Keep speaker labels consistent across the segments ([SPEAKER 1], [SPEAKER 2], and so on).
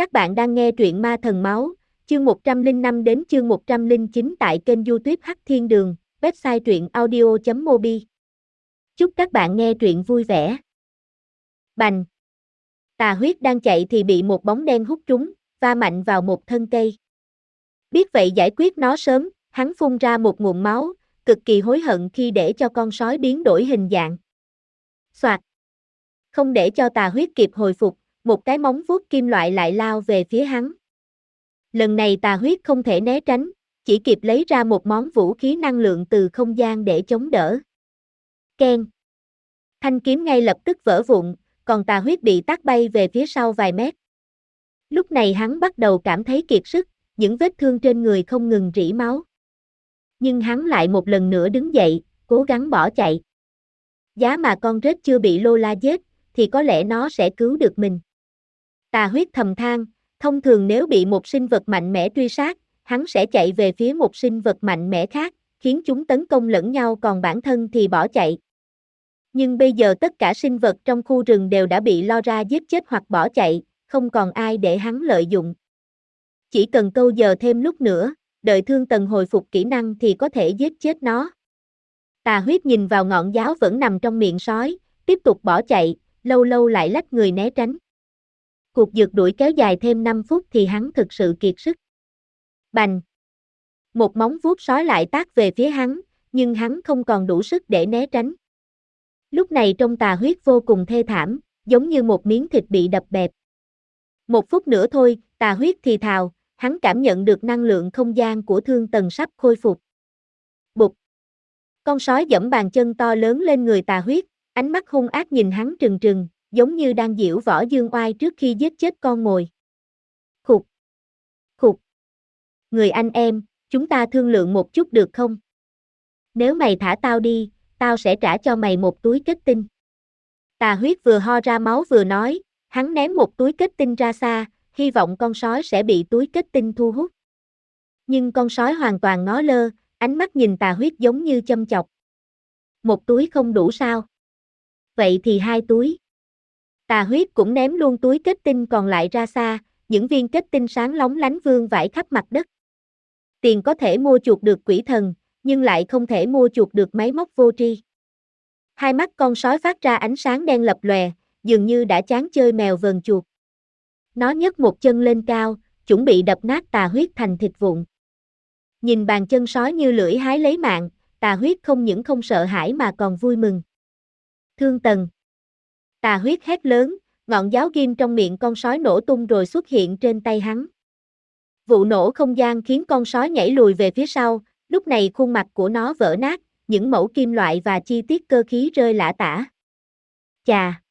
[SPEAKER 1] Các bạn đang nghe truyện Ma Thần Máu, chương 105 đến chương 109 tại kênh youtube Hắc Thiên Đường, website truyện audio.mobi. Chúc các bạn nghe truyện vui vẻ. Bành! Tà huyết đang chạy thì bị một bóng đen hút trúng, va mạnh vào một thân cây. Biết vậy giải quyết nó sớm, hắn phun ra một nguồn máu, cực kỳ hối hận khi để cho con sói biến đổi hình dạng. Soạt! Không để cho tà huyết kịp hồi phục, một cái móng vuốt kim loại lại lao về phía hắn. Lần này tà huyết không thể né tránh, chỉ kịp lấy ra một món vũ khí năng lượng từ không gian để chống đỡ. Ken. Thanh kiếm ngay lập tức vỡ vụn, còn tà huyết bị tác bay về phía sau vài mét. Lúc này hắn bắt đầu cảm thấy kiệt sức, những vết thương trên người không ngừng rỉ máu. Nhưng hắn lại một lần nữa đứng dậy, cố gắng bỏ chạy. Giá mà con rết chưa bị Lola giết, thì có lẽ nó sẽ cứu được mình. Tà huyết thầm than, thông thường nếu bị một sinh vật mạnh mẽ truy sát, hắn sẽ chạy về phía một sinh vật mạnh mẽ khác, khiến chúng tấn công lẫn nhau còn bản thân thì bỏ chạy. Nhưng bây giờ tất cả sinh vật trong khu rừng đều đã bị lo ra giết chết hoặc bỏ chạy, không còn ai để hắn lợi dụng. Chỉ cần câu giờ thêm lúc nữa, đợi thương tần hồi phục kỹ năng thì có thể giết chết nó. Tà huyết nhìn vào ngọn giáo vẫn nằm trong miệng sói, tiếp tục bỏ chạy, lâu lâu lại lách người né tránh. Cuộc dược đuổi kéo dài thêm 5 phút thì hắn thực sự kiệt sức. Bành! Một móng vuốt sói lại tác về phía hắn, nhưng hắn không còn đủ sức để né tránh. Lúc này trong tà huyết vô cùng thê thảm, giống như một miếng thịt bị đập bẹp. Một phút nữa thôi, tà huyết thì thào, hắn cảm nhận được năng lượng không gian của thương tần sắp khôi phục. Bụt! Con sói dẫm bàn chân to lớn lên người tà huyết, ánh mắt hung ác nhìn hắn trừng trừng, giống như đang diễu võ dương oai trước khi giết chết con mồi. Khục. Khục. Người anh em, chúng ta thương lượng một chút được không? Nếu mày thả tao đi, tao sẽ trả cho mày một túi kết tinh. Tà huyết vừa ho ra máu vừa nói, hắn ném một túi kết tinh ra xa, hy vọng con sói sẽ bị túi kết tinh thu hút. Nhưng con sói hoàn toàn ngó lơ, ánh mắt nhìn tà huyết giống như châm chọc. Một túi không đủ sao? Vậy thì hai túi. Tà huyết cũng ném luôn túi kết tinh còn lại ra xa, những viên kết tinh sáng lóng lánh vương vãi khắp mặt đất. Tiền có thể mua chuột được quỷ thần, nhưng lại không thể mua chuột được máy móc vô tri. Hai mắt con sói phát ra ánh sáng đen lập lòe, dường như đã chán chơi mèo vờn chuột. Nó nhấc một chân lên cao, chuẩn bị đập nát tà huyết thành thịt vụn. Nhìn bàn chân sói như lưỡi hái lấy mạng, tà huyết không những không sợ hãi mà còn vui mừng. Thương tần. Tà huyết hét lớn, ngọn giáo ghim trong miệng con sói nổ tung rồi xuất hiện trên tay hắn. Vụ nổ không gian khiến con sói nhảy lùi về phía sau, lúc này khuôn mặt của nó vỡ nát, những mẫu kim loại và chi tiết cơ khí rơi lả tả. Chà!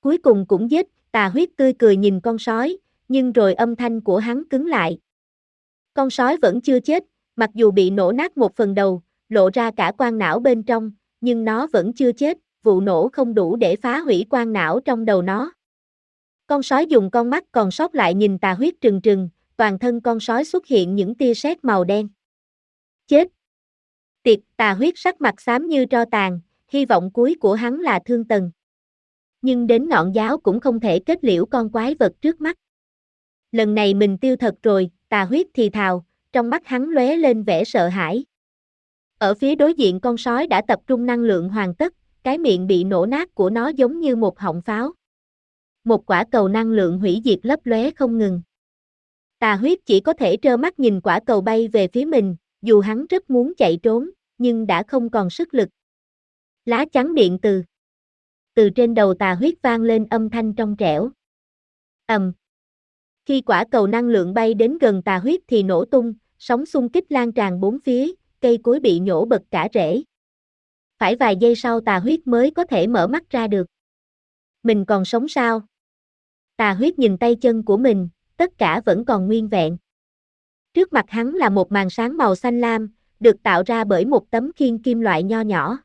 [SPEAKER 1] Cuối cùng cũng giết, tà huyết tươi cười nhìn con sói, nhưng rồi âm thanh của hắn cứng lại. Con sói vẫn chưa chết, mặc dù bị nổ nát một phần đầu, lộ ra cả quan não bên trong, nhưng nó vẫn chưa chết, vụ nổ không đủ để phá hủy quan não trong đầu nó. Con sói dùng con mắt còn sót lại nhìn tà huyết trừng trừng, toàn thân con sói xuất hiện những tia sét màu đen. Chết! Tiệt tà huyết sắc mặt xám như tro tàn, hy vọng cuối của hắn là thương tần. Nhưng đến ngọn giáo cũng không thể kết liễu con quái vật trước mắt. Lần này mình tiêu thật rồi, tà huyết thì thào, trong mắt hắn lóe lên vẻ sợ hãi. Ở phía đối diện con sói đã tập trung năng lượng hoàn tất, cái miệng bị nổ nát của nó giống như một họng pháo. Một quả cầu năng lượng hủy diệt lấp lóe không ngừng. Tà huyết chỉ có thể trơ mắt nhìn quả cầu bay về phía mình, dù hắn rất muốn chạy trốn, nhưng đã không còn sức lực. Lá chắn điện từ. Từ trên đầu tà huyết vang lên âm thanh trong trẻo. ầm. Khi quả cầu năng lượng bay đến gần tà huyết thì nổ tung, sóng xung kích lan tràn bốn phía, cây cối bị nhổ bật cả rễ phải vài giây sau tà huyết mới có thể mở mắt ra được. Mình còn sống sao? Tà huyết nhìn tay chân của mình, tất cả vẫn còn nguyên vẹn. Trước mặt hắn là một màn sáng màu xanh lam, được tạo ra bởi một tấm khiên kim loại nho nhỏ.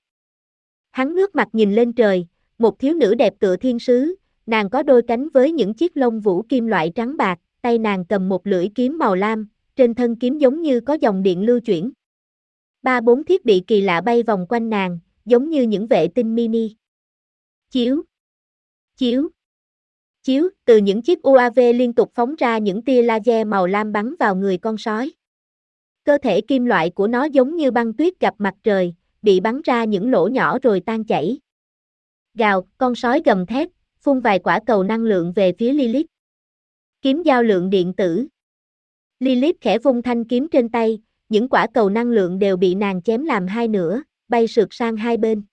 [SPEAKER 1] Hắn ngước mặt nhìn lên trời, một thiếu nữ đẹp tựa thiên sứ, nàng có đôi cánh với những chiếc lông vũ kim loại trắng bạc, tay nàng cầm một lưỡi kiếm màu lam, trên thân kiếm giống như có dòng điện lưu chuyển. Ba bốn thiết bị kỳ lạ bay vòng quanh nàng, giống như những vệ tinh mini. Chiếu. Chiếu. chiếu, từ những chiếc UAV liên tục phóng ra những tia laser màu lam bắn vào người con sói. Cơ thể kim loại của nó giống như băng tuyết gặp mặt trời, bị bắn ra những lỗ nhỏ rồi tan chảy. Gào, con sói gầm thét, phun vài quả cầu năng lượng về phía Lilith. Kiếm giao lượng điện tử. Lilith khẽ vung thanh kiếm trên tay, những quả cầu năng lượng đều bị nàng chém làm hai nửa, bay sượt sang hai bên.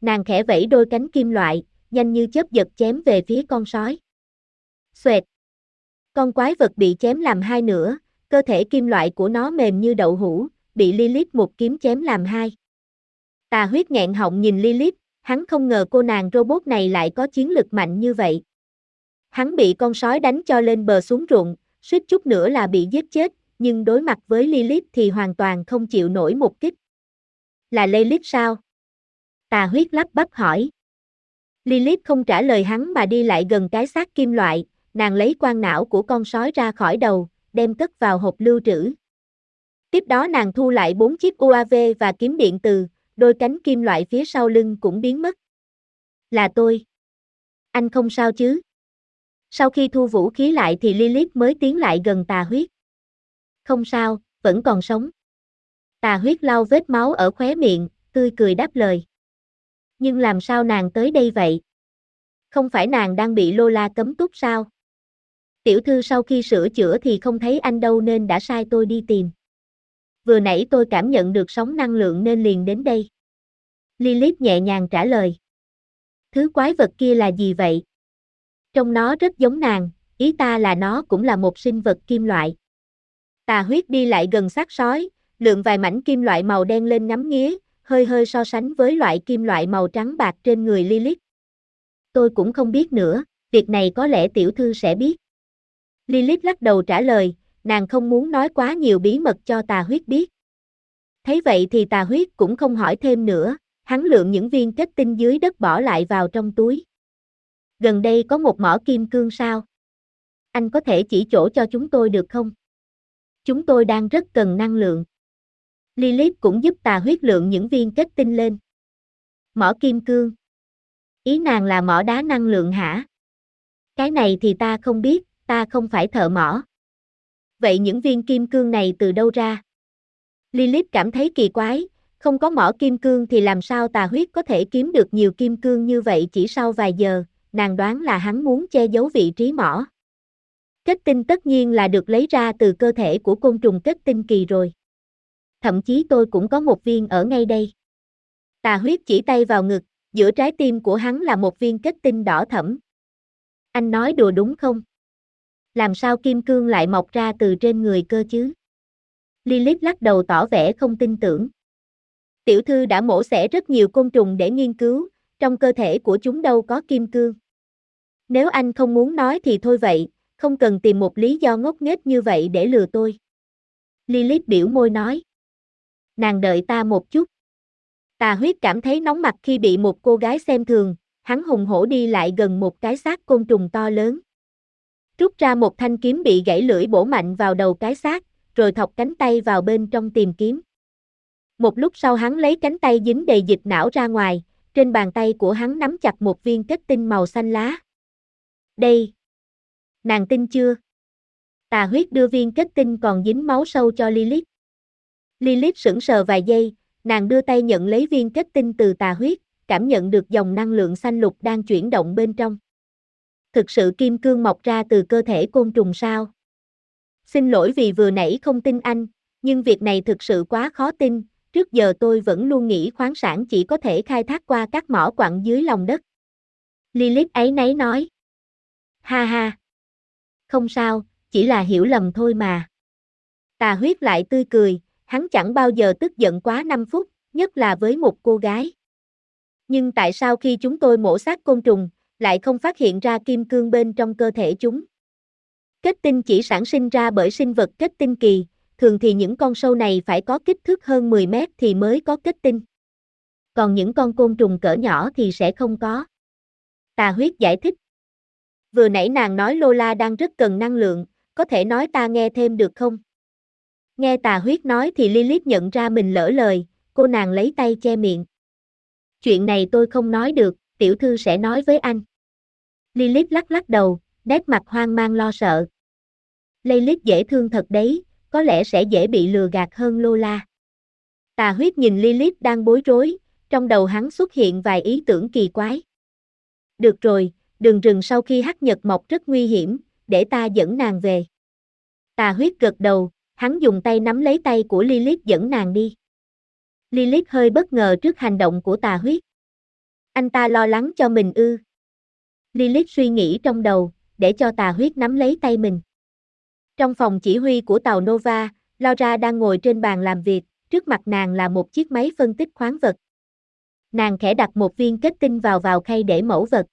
[SPEAKER 1] Nàng khẽ vẫy đôi cánh kim loại, nhanh như chớp giật chém về phía con sói. Xoẹt. Con quái vật bị chém làm hai nửa, cơ thể kim loại của nó mềm như đậu hũ, bị Lilith một kiếm chém làm hai. Tà huyết nghẹn họng nhìn Lilith, hắn không ngờ cô nàng robot này lại có chiến lực mạnh như vậy. Hắn bị con sói đánh cho lên bờ xuống ruộng, suýt chút nữa là bị giết chết, nhưng đối mặt với Lilith thì hoàn toàn không chịu nổi một kích. Là Lilith sao? Tà huyết lắp bắp hỏi. Lilith không trả lời hắn mà đi lại gần cái xác kim loại, nàng lấy quan não của con sói ra khỏi đầu, đem cất vào hộp lưu trữ. Tiếp đó nàng thu lại bốn chiếc UAV và kiếm điện từ, đôi cánh kim loại phía sau lưng cũng biến mất. Là tôi. Anh không sao chứ? Sau khi thu vũ khí lại thì Lilith mới tiến lại gần tà huyết. Không sao, vẫn còn sống. Tà huyết lau vết máu ở khóe miệng, tươi cười đáp lời. Nhưng làm sao nàng tới đây vậy? Không phải nàng đang bị Lô La cấm túc sao? Tiểu thư sau khi sửa chữa thì không thấy anh đâu nên đã sai tôi đi tìm. Vừa nãy tôi cảm nhận được sóng năng lượng nên liền đến đây. Lilith nhẹ nhàng trả lời. Thứ quái vật kia là gì vậy? Trong nó rất giống nàng, ý ta là nó cũng là một sinh vật kim loại. Tà huyết đi lại gần xác sói, lượng vài mảnh kim loại màu đen lên ngắm nghía, hơi hơi so sánh với loại kim loại màu trắng bạc trên người Lilith. Tôi cũng không biết nữa, việc này có lẽ tiểu thư sẽ biết. Lilith lắc đầu trả lời, nàng không muốn nói quá nhiều bí mật cho tà huyết biết. Thấy vậy thì tà huyết cũng không hỏi thêm nữa, hắn lượng những viên kết tinh dưới đất bỏ lại vào trong túi. Gần đây có một mỏ kim cương sao? Anh có thể chỉ chỗ cho chúng tôi được không? Chúng tôi đang rất cần năng lượng. Lilith cũng giúp tà huyết lượng những viên kết tinh lên. Mỏ kim cương. Ý nàng là mỏ đá năng lượng hả? Cái này thì ta không biết, ta không phải thợ mỏ. Vậy những viên kim cương này từ đâu ra? Lilith cảm thấy kỳ quái, không có mỏ kim cương thì làm sao tà huyết có thể kiếm được nhiều kim cương như vậy chỉ sau vài giờ, nàng đoán là hắn muốn che giấu vị trí mỏ. Kết tinh tất nhiên là được lấy ra từ cơ thể của côn trùng kết tinh kỳ rồi. Thậm chí tôi cũng có một viên ở ngay đây. Tà huyết chỉ tay vào ngực, giữa trái tim của hắn là một viên kết tinh đỏ thẫm. Anh nói đùa đúng không? Làm sao kim cương lại mọc ra từ trên người cơ chứ? Lilith lắc đầu tỏ vẻ không tin tưởng. Tiểu thư đã mổ xẻ rất nhiều côn trùng để nghiên cứu, trong cơ thể của chúng đâu có kim cương. Nếu anh không muốn nói thì thôi vậy, không cần tìm một lý do ngốc nghếch như vậy để lừa tôi. Lilith biểu môi nói. Nàng đợi ta một chút. Tà huyết cảm thấy nóng mặt khi bị một cô gái xem thường, hắn hùng hổ đi lại gần một cái xác côn trùng to lớn. Rút ra một thanh kiếm bị gãy lưỡi bổ mạnh vào đầu cái xác, rồi thọc cánh tay vào bên trong tìm kiếm. Một lúc sau hắn lấy cánh tay dính đầy dịch não ra ngoài, trên bàn tay của hắn nắm chặt một viên kết tinh màu xanh lá. Đây. Nàng tin chưa? Tà huyết đưa viên kết tinh còn dính máu sâu cho Lilith. Lilith sững sờ vài giây, nàng đưa tay nhận lấy viên kết tinh từ tà huyết, cảm nhận được dòng năng lượng xanh lục đang chuyển động bên trong. Thực sự kim cương mọc ra từ cơ thể côn trùng sao? Xin lỗi vì vừa nãy không tin anh, nhưng việc này thực sự quá khó tin, trước giờ tôi vẫn luôn nghĩ khoáng sản chỉ có thể khai thác qua các mỏ quặng dưới lòng đất. Lilith ấy nấy nói. Ha ha. Không sao, chỉ là hiểu lầm thôi mà. Tà huyết lại tươi cười, hắn chẳng bao giờ tức giận quá 5 phút, nhất là với một cô gái. Nhưng tại sao khi chúng tôi mổ xác côn trùng, lại không phát hiện ra kim cương bên trong cơ thể chúng? Kết tinh chỉ sản sinh ra bởi sinh vật kết tinh kỳ, thường thì những con sâu này phải có kích thước hơn 10 mét thì mới có kết tinh. Còn những con côn trùng cỡ nhỏ thì sẽ không có. Tà huyết giải thích. Vừa nãy nàng nói Lola đang rất cần năng lượng, có thể nói ta nghe thêm được không? Nghe tà huyết nói thì Lilith nhận ra mình lỡ lời, cô nàng lấy tay che miệng. Chuyện này tôi không nói được, tiểu thư sẽ nói với anh. Lilith lắc lắc đầu, nét mặt hoang mang lo sợ. Lilith dễ thương thật đấy, có lẽ sẽ dễ bị lừa gạt hơn Lola. Tà huyết nhìn Lilith đang bối rối, trong đầu hắn xuất hiện vài ý tưởng kỳ quái. Được rồi, đường rừng sau khi hắc nhật mọc rất nguy hiểm, để ta dẫn nàng về. Tà huyết gật đầu, hắn dùng tay nắm lấy tay của Lilith dẫn nàng đi. Lilith hơi bất ngờ trước hành động của tà huyết. Anh ta lo lắng cho mình ư. Lilith suy nghĩ trong đầu, để cho tà huyết nắm lấy tay mình. Trong phòng chỉ huy của tàu Nova, Laura đang ngồi trên bàn làm việc, trước mặt nàng là một chiếc máy phân tích khoáng vật. Nàng khẽ đặt một viên kết tinh vào vào khay để mẫu vật.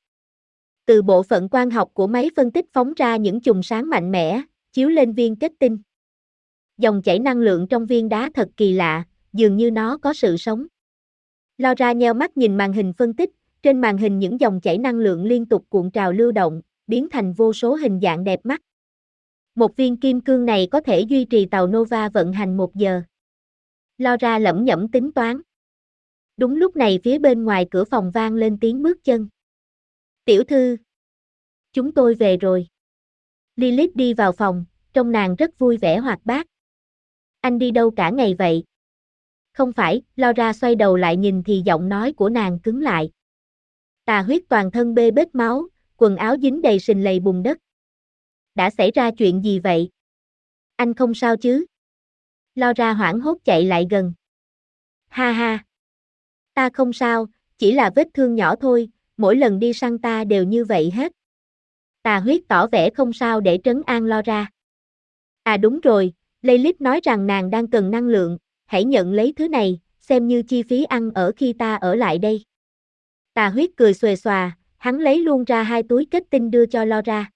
[SPEAKER 1] Từ bộ phận quang học của máy phân tích phóng ra những chùm sáng mạnh mẽ, chiếu lên viên kết tinh. Dòng chảy năng lượng trong viên đá thật kỳ lạ, dường như nó có sự sống. Laura nheo mắt nhìn màn hình phân tích, trên màn hình những dòng chảy năng lượng liên tục cuộn trào lưu động, biến thành vô số hình dạng đẹp mắt. Một viên kim cương này có thể duy trì tàu Nova vận hành một giờ. Laura lẩm nhẩm tính toán. Đúng lúc này phía bên ngoài cửa phòng vang lên tiếng bước chân. Tiểu thư. Chúng tôi về rồi. Lilith đi vào phòng, trông nàng rất vui vẻ hoạt bát. Anh đi đâu cả ngày vậy? Không phải, Laura xoay đầu lại nhìn thì giọng nói của nàng cứng lại. Tà huyết toàn thân bê bết máu, quần áo dính đầy sình lầy bùn đất. Đã xảy ra chuyện gì vậy? Anh không sao chứ? Laura hoảng hốt chạy lại gần. Ha ha. Ta không sao, chỉ là vết thương nhỏ thôi, mỗi lần đi săn ta đều như vậy hết. Tà huyết tỏ vẻ không sao để trấn an Laura. À đúng rồi, Lilith nói rằng nàng đang cần năng lượng, hãy nhận lấy thứ này, xem như chi phí ăn ở khi ta ở lại đây. Tà huyết cười xuề xòa, hắn lấy luôn ra hai túi kết tinh đưa cho Laura.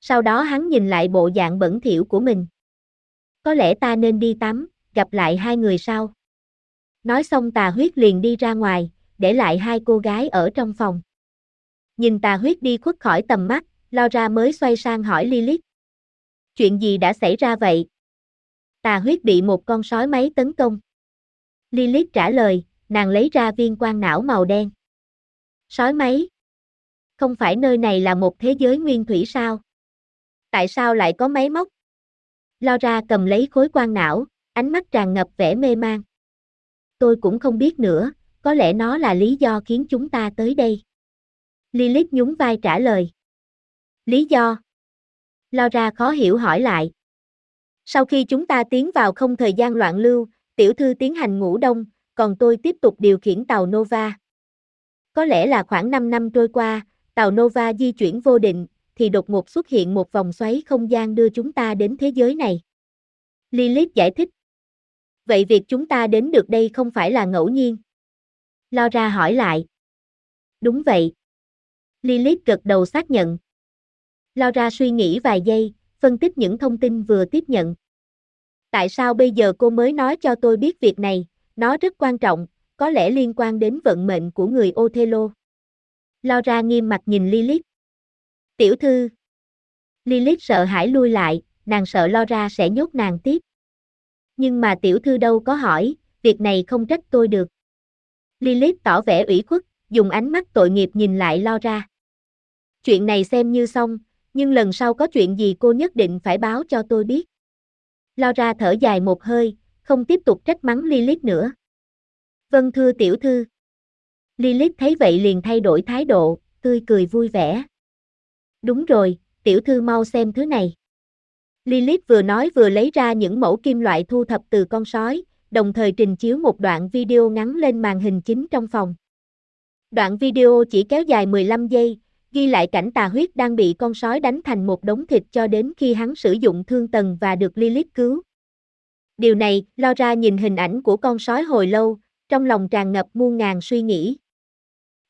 [SPEAKER 1] Sau đó hắn nhìn lại bộ dạng bẩn thỉu của mình. Có lẽ ta nên đi tắm, gặp lại hai người sau. Nói xong tà huyết liền đi ra ngoài, để lại hai cô gái ở trong phòng. Nhìn tà huyết đi khuất khỏi tầm mắt, Laura mới xoay sang hỏi Lilith. Chuyện gì đã xảy ra vậy? Tà huyết bị một con sói máy tấn công. Lilith trả lời, nàng lấy ra viên quan não màu đen. Sói máy? Không phải nơi này là một thế giới nguyên thủy sao? Tại sao lại có máy móc? Laura cầm lấy khối quan não, ánh mắt tràn ngập vẻ mê man. Tôi cũng không biết nữa, có lẽ nó là lý do khiến chúng ta tới đây. Lilith nhún vai trả lời. Lý do? Laura khó hiểu hỏi lại. Sau khi chúng ta tiến vào không thời gian loạn lưu, tiểu thư tiến hành ngủ đông, còn tôi tiếp tục điều khiển tàu Nova. Có lẽ là khoảng 5 năm trôi qua, tàu Nova di chuyển vô định, thì đột ngột xuất hiện một vòng xoáy không gian đưa chúng ta đến thế giới này. Lilith giải thích. Vậy việc chúng ta đến được đây không phải là ngẫu nhiên. Lo Ra hỏi lại. Đúng vậy. Lilith gật đầu xác nhận. Laura suy nghĩ vài giây, phân tích những thông tin vừa tiếp nhận. Tại sao bây giờ cô mới nói cho tôi biết việc này, nó rất quan trọng, có lẽ liên quan đến vận mệnh của người Othello. Laura nghiêm mặt nhìn Lilith. Tiểu thư. Lilith sợ hãi lui lại, nàng sợ Laura sẽ nhốt nàng tiếp. Nhưng mà tiểu thư đâu có hỏi, việc này không trách tôi được. Lilith tỏ vẻ ủy khuất, dùng ánh mắt tội nghiệp nhìn lại Laura. Chuyện này xem như xong, nhưng lần sau có chuyện gì cô nhất định phải báo cho tôi biết. Laura thở dài một hơi, không tiếp tục trách mắng Lilith nữa. Vâng thưa tiểu thư. Lilith thấy vậy liền thay đổi thái độ, tươi cười vui vẻ. Đúng rồi, tiểu thư mau xem thứ này. Lilith vừa nói vừa lấy ra những mẫu kim loại thu thập từ con sói, đồng thời trình chiếu một đoạn video ngắn lên màn hình chính trong phòng. Đoạn video chỉ kéo dài 15 giây, ghi lại cảnh tà huyết đang bị con sói đánh thành một đống thịt cho đến khi hắn sử dụng thương tần và được Lilith cứu. Điều này, Laura nhìn hình ảnh của con sói hồi lâu, trong lòng tràn ngập muôn ngàn suy nghĩ.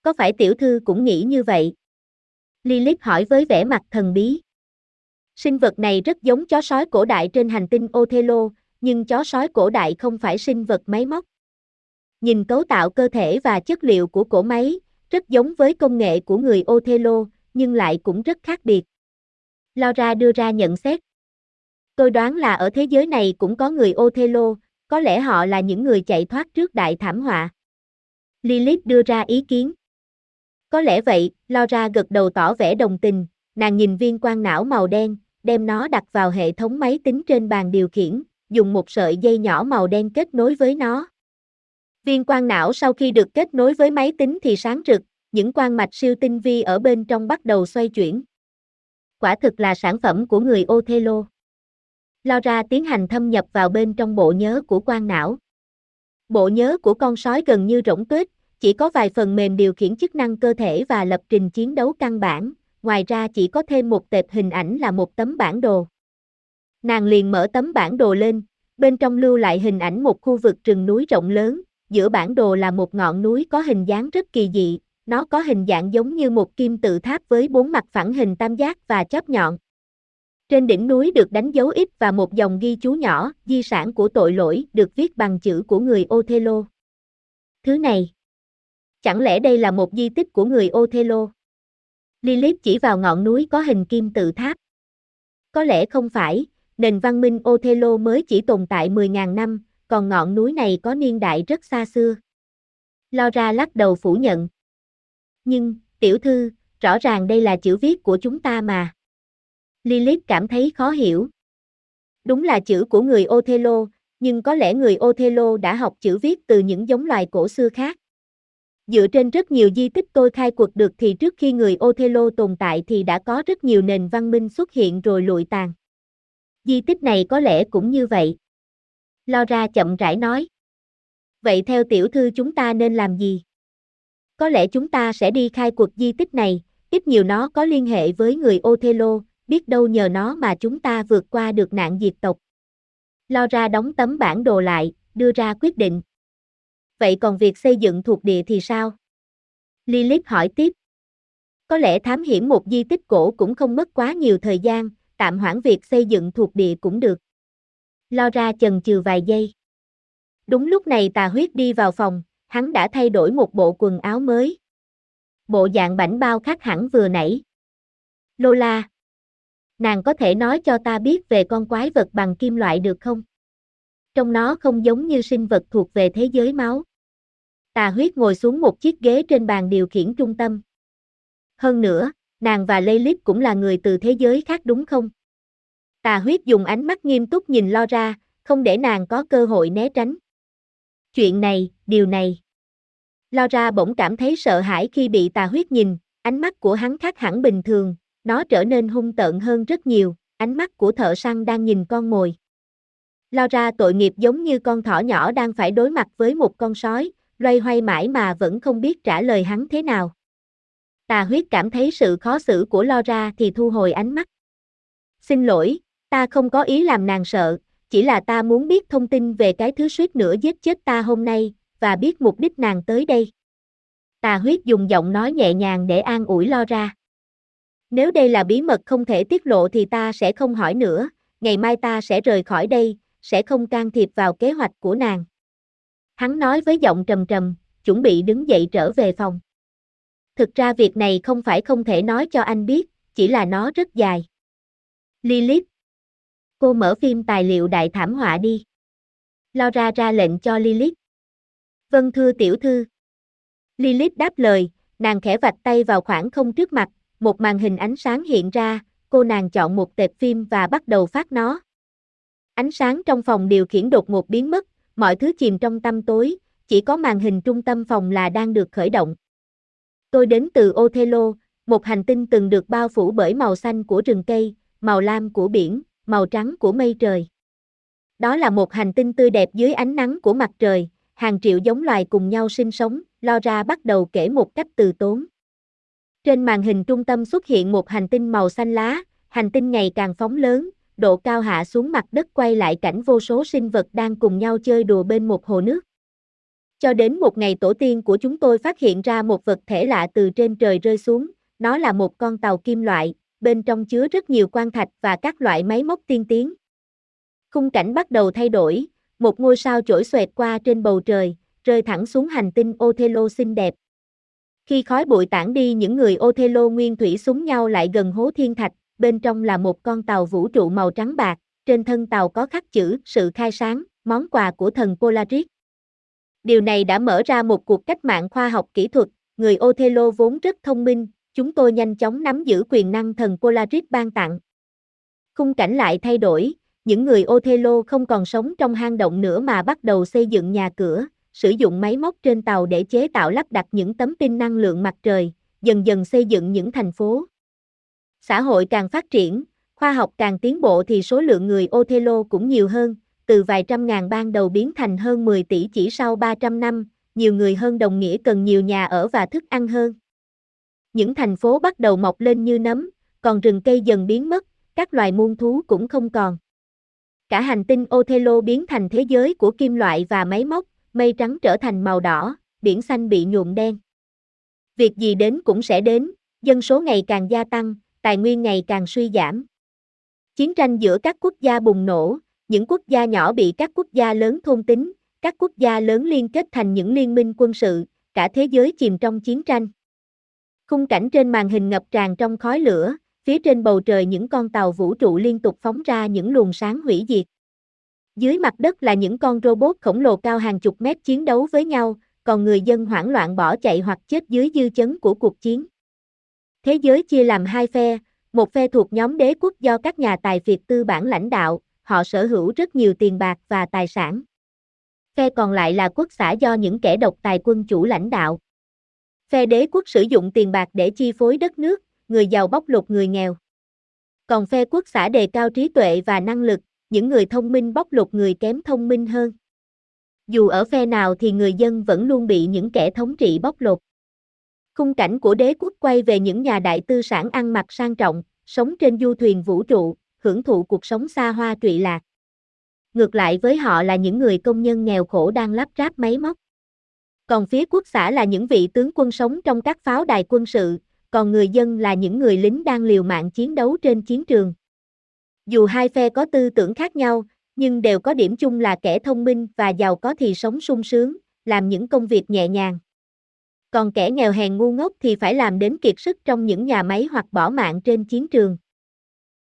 [SPEAKER 1] Có phải tiểu thư cũng nghĩ như vậy? Lilith hỏi với vẻ mặt thần bí. Sinh vật này rất giống chó sói cổ đại trên hành tinh Othello, nhưng chó sói cổ đại không phải sinh vật máy móc. Nhìn cấu tạo cơ thể và chất liệu của cổ máy, rất giống với công nghệ của người Othello, nhưng lại cũng rất khác biệt. Laura đưa ra nhận xét. Tôi đoán là ở thế giới này cũng có người Othello, có lẽ họ là những người chạy thoát trước đại thảm họa. Lilith đưa ra ý kiến. Có lẽ vậy, Laura gật đầu tỏ vẻ đồng tình, nàng nhìn viên quang não màu đen, đem nó đặt vào hệ thống máy tính trên bàn điều khiển, dùng một sợi dây nhỏ màu đen kết nối với nó. Viên quang não sau khi được kết nối với máy tính thì sáng rực, những quang mạch siêu tinh vi ở bên trong bắt đầu xoay chuyển. Quả thực là sản phẩm của người Othello. Laura tiến hành thâm nhập vào bên trong bộ nhớ của quang não. Bộ nhớ của con sói gần như rỗng tuếch, chỉ có vài phần mềm điều khiển chức năng cơ thể và lập trình chiến đấu căn bản, ngoài ra chỉ có thêm một tệp hình ảnh là một tấm bản đồ. Nàng liền mở tấm bản đồ lên, bên trong lưu lại hình ảnh một khu vực rừng núi rộng lớn, giữa bản đồ là một ngọn núi có hình dáng rất kỳ dị, nó có hình dạng giống như một kim tự tháp với bốn mặt phẳng hình tam giác và chóp nhọn. Trên đỉnh núi được đánh dấu ít và một dòng ghi chú nhỏ, di sản của tội lỗi, được viết bằng chữ của người Othello. Thứ này, chẳng lẽ đây là một di tích của người Othello? Lilith chỉ vào ngọn núi có hình kim tự tháp. Có lẽ không phải, nền văn minh Othello mới chỉ tồn tại 10.000 năm, còn ngọn núi này có niên đại rất xa xưa. Laura lắc đầu phủ nhận. Nhưng, tiểu thư, rõ ràng đây là chữ viết của chúng ta mà. Lilith cảm thấy khó hiểu. Đúng là chữ của người Othello, nhưng có lẽ người Othello đã học chữ viết từ những giống loài cổ xưa khác. Dựa trên rất nhiều di tích tôi khai quật được thì trước khi người Othello tồn tại thì đã có rất nhiều nền văn minh xuất hiện rồi lụi tàn. Di tích này có lẽ cũng như vậy. Laura chậm rãi nói. Vậy theo tiểu thư chúng ta nên làm gì? Có lẽ chúng ta sẽ đi khai cuộc di tích này, ít nhiều nó có liên hệ với người Othello, biết đâu nhờ nó mà chúng ta vượt qua được nạn diệt tộc. Laura đóng tấm bản đồ lại, đưa ra quyết định. Vậy còn việc xây dựng thuộc địa thì sao? Lilith hỏi tiếp. Có lẽ thám hiểm một di tích cổ cũng không mất quá nhiều thời gian, tạm hoãn việc xây dựng thuộc địa cũng được. Laura chần chừ vài giây. Đúng lúc này tà huyết đi vào phòng, hắn đã thay đổi một bộ quần áo mới. Bộ dạng bảnh bao khác hẳn vừa nãy. Lola. Nàng có thể nói cho ta biết về con quái vật bằng kim loại được không? Trong nó không giống như sinh vật thuộc về thế giới máu. Tà huyết ngồi xuống một chiếc ghế trên bàn điều khiển trung tâm. Hơn nữa, nàng và Lilith cũng là người từ thế giới khác đúng không? Tà huyết dùng ánh mắt nghiêm túc nhìn lo ra, không để nàng có cơ hội né tránh. Chuyện này, điều này. Lo ra bỗng cảm thấy sợ hãi khi bị tà huyết nhìn, ánh mắt của hắn khác hẳn bình thường, nó trở nên hung tợn hơn rất nhiều, ánh mắt của thợ săn đang nhìn con mồi. Lo ra tội nghiệp giống như con thỏ nhỏ đang phải đối mặt với một con sói, loay hoay mãi mà vẫn không biết trả lời hắn thế nào. Tà huyết cảm thấy sự khó xử của lo ra thì thu hồi ánh mắt. Xin lỗi, ta không có ý làm nàng sợ, chỉ là ta muốn biết thông tin về cái thứ suýt nữa giết chết ta hôm nay, và biết mục đích nàng tới đây. Tà huyết dùng giọng nói nhẹ nhàng để an ủi lo ra. Nếu đây là bí mật không thể tiết lộ thì ta sẽ không hỏi nữa, ngày mai ta sẽ rời khỏi đây, sẽ không can thiệp vào kế hoạch của nàng. Hắn nói với giọng trầm trầm, chuẩn bị đứng dậy trở về phòng. Thực ra việc này không phải không thể nói cho anh biết, chỉ là nó rất dài. Lilith, Cô mở phim tài liệu đại thảm họa đi. Laura ra lệnh cho Lilith. Vâng thưa tiểu thư. Lilith đáp lời, nàng khẽ vạch tay vào khoảng không trước mặt, một màn hình ánh sáng hiện ra, cô nàng chọn một tệp phim và bắt đầu phát nó. Ánh sáng trong phòng điều khiển đột ngột biến mất, mọi thứ chìm trong tăm tối, chỉ có màn hình trung tâm phòng là đang được khởi động. Tôi đến từ Othello, một hành tinh từng được bao phủ bởi màu xanh của rừng cây, màu lam của biển, màu trắng của mây trời. Đó là một hành tinh tươi đẹp dưới ánh nắng của mặt trời, hàng triệu giống loài cùng nhau sinh sống, lo ra bắt đầu kể một cách từ tốn. Trên màn hình trung tâm xuất hiện một hành tinh màu xanh lá, hành tinh ngày càng phóng lớn, độ cao hạ xuống mặt đất quay lại cảnh vô số sinh vật đang cùng nhau chơi đùa bên một hồ nước. Cho đến một ngày tổ tiên của chúng tôi phát hiện ra một vật thể lạ từ trên trời rơi xuống, nó là một con tàu kim loại, bên trong chứa rất nhiều quan thạch và các loại máy móc tiên tiến. Khung cảnh bắt đầu thay đổi, một ngôi sao chổi xoẹt qua trên bầu trời, rơi thẳng xuống hành tinh Othello xinh đẹp. Khi khói bụi tản đi những người Othello nguyên thủy súng nhau lại gần hố thiên thạch, bên trong là một con tàu vũ trụ màu trắng bạc, trên thân tàu có khắc chữ sự khai sáng, món quà của thần Polaris. Điều này đã mở ra một cuộc cách mạng khoa học kỹ thuật, người Othello vốn rất thông minh, chúng tôi nhanh chóng nắm giữ quyền năng thần Polaris ban tặng. Khung cảnh lại thay đổi, những người Othello không còn sống trong hang động nữa mà bắt đầu xây dựng nhà cửa, sử dụng máy móc trên tàu để chế tạo lắp đặt những tấm pin năng lượng mặt trời, dần dần xây dựng những thành phố. Xã hội càng phát triển, khoa học càng tiến bộ thì số lượng người Othello cũng nhiều hơn, từ vài trăm ngàn ban đầu biến thành hơn 10 tỷ chỉ sau 300 năm, nhiều người hơn đồng nghĩa cần nhiều nhà ở và thức ăn hơn. Những thành phố bắt đầu mọc lên như nấm, còn rừng cây dần biến mất, các loài muôn thú cũng không còn. Cả hành tinh Othello biến thành thế giới của kim loại và máy móc, mây trắng trở thành màu đỏ, biển xanh bị nhuộm đen. Việc gì đến cũng sẽ đến, dân số ngày càng gia tăng, tài nguyên ngày càng suy giảm. Chiến tranh giữa các quốc gia bùng nổ, những quốc gia nhỏ bị các quốc gia lớn thôn tính, các quốc gia lớn liên kết thành những liên minh quân sự, cả thế giới chìm trong chiến tranh. Khung cảnh trên màn hình ngập tràn trong khói lửa, phía trên bầu trời những con tàu vũ trụ liên tục phóng ra những luồng sáng hủy diệt. Dưới mặt đất là những con robot khổng lồ cao hàng chục mét chiến đấu với nhau, còn người dân hoảng loạn bỏ chạy hoặc chết dưới dư chấn của cuộc chiến. Thế giới chia làm hai phe, một phe thuộc nhóm đế quốc do các nhà tài phiệt tư bản lãnh đạo, họ sở hữu rất nhiều tiền bạc và tài sản. Phe còn lại là quốc xã do những kẻ độc tài quân chủ lãnh đạo. Phe đế quốc sử dụng tiền bạc để chi phối đất nước, người giàu bóc lột người nghèo. Còn phe quốc xã đề cao trí tuệ và năng lực, những người thông minh bóc lột người kém thông minh hơn. Dù ở phe nào thì người dân vẫn luôn bị những kẻ thống trị bóc lột. Khung cảnh của đế quốc quay về những nhà đại tư sản ăn mặc sang trọng, sống trên du thuyền vũ trụ, hưởng thụ cuộc sống xa hoa trụy lạc. Ngược lại với họ là những người công nhân nghèo khổ đang lắp ráp máy móc. Còn phía quốc xã là những vị tướng quân sống trong các pháo đài quân sự, còn người dân là những người lính đang liều mạng chiến đấu trên chiến trường. Dù hai phe có tư tưởng khác nhau, nhưng đều có điểm chung là kẻ thông minh và giàu có thì sống sung sướng, làm những công việc nhẹ nhàng. Còn kẻ nghèo hèn ngu ngốc thì phải làm đến kiệt sức trong những nhà máy hoặc bỏ mạng trên chiến trường.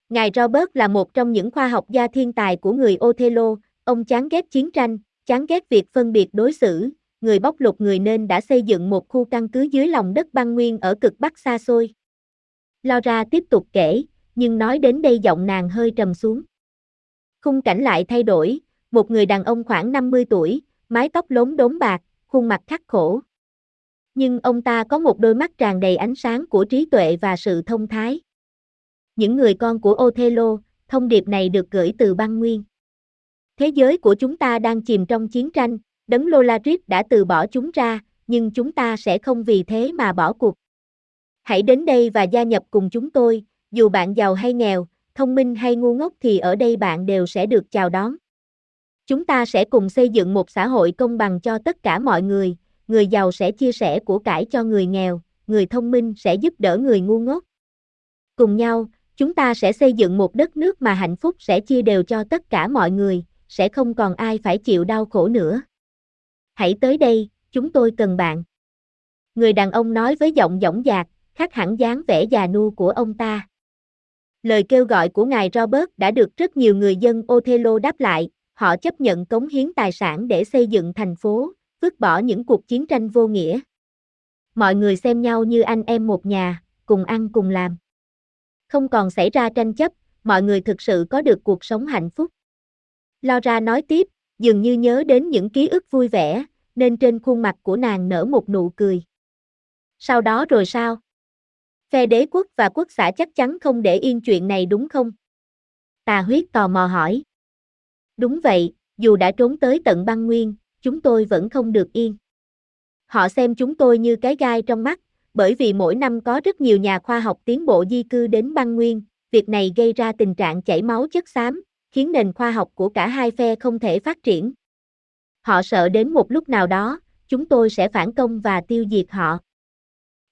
[SPEAKER 1] Ngài Robert là một trong những khoa học gia thiên tài của người Othello, ông chán ghét chiến tranh, chán ghét việc phân biệt đối xử, người bóc lột người nên đã xây dựng một khu căn cứ dưới lòng đất băng nguyên ở cực bắc xa xôi. Laura tiếp tục kể, nhưng nói đến đây giọng nàng hơi trầm xuống. Khung cảnh lại thay đổi, một người đàn ông khoảng 50 tuổi, mái tóc lốm đốm bạc, khuôn mặt khắc khổ. Nhưng ông ta có một đôi mắt tràn đầy ánh sáng của trí tuệ và sự thông thái. Những người con của Othello, thông điệp này được gửi từ băng nguyên. Thế giới của chúng ta đang chìm trong chiến tranh, đấng Lolaris đã từ bỏ chúng ra, nhưng chúng ta sẽ không vì thế mà bỏ cuộc. Hãy đến đây và gia nhập cùng chúng tôi, dù bạn giàu hay nghèo, thông minh hay ngu ngốc thì ở đây bạn đều sẽ được chào đón. Chúng ta sẽ cùng xây dựng một xã hội công bằng cho tất cả mọi người, người giàu sẽ chia sẻ của cải cho người nghèo, người thông minh sẽ giúp đỡ người ngu ngốc. Cùng nhau, chúng ta sẽ xây dựng một đất nước mà hạnh phúc sẽ chia đều cho tất cả mọi người, sẽ không còn ai phải chịu đau khổ nữa. Hãy tới đây, chúng tôi cần bạn. Người đàn ông nói với giọng dõng dạc, khác hẳn dáng vẻ già nua của ông ta. Lời kêu gọi của ngài Robert đã được rất nhiều người dân Othello đáp lại, họ chấp nhận cống hiến tài sản để xây dựng thành phố, vứt bỏ những cuộc chiến tranh vô nghĩa. Mọi người xem nhau như anh em một nhà, cùng ăn cùng làm. Không còn xảy ra tranh chấp, mọi người thực sự có được cuộc sống hạnh phúc. Laura nói tiếp, dường như nhớ đến những ký ức vui vẻ, nên trên khuôn mặt của nàng nở một nụ cười. Sau đó rồi sao? Phe đế quốc và quốc xã chắc chắn không để yên chuyện này đúng không? Tà huyết tò mò hỏi. Đúng vậy, dù đã trốn tới tận băng nguyên, chúng tôi vẫn không được yên. Họ xem chúng tôi như cái gai trong mắt, bởi vì mỗi năm có rất nhiều nhà khoa học tiến bộ di cư đến băng nguyên, việc này gây ra tình trạng chảy máu chất xám, khiến nền khoa học của cả hai phe không thể phát triển. Họ sợ đến một lúc nào đó, chúng tôi sẽ phản công và tiêu diệt họ.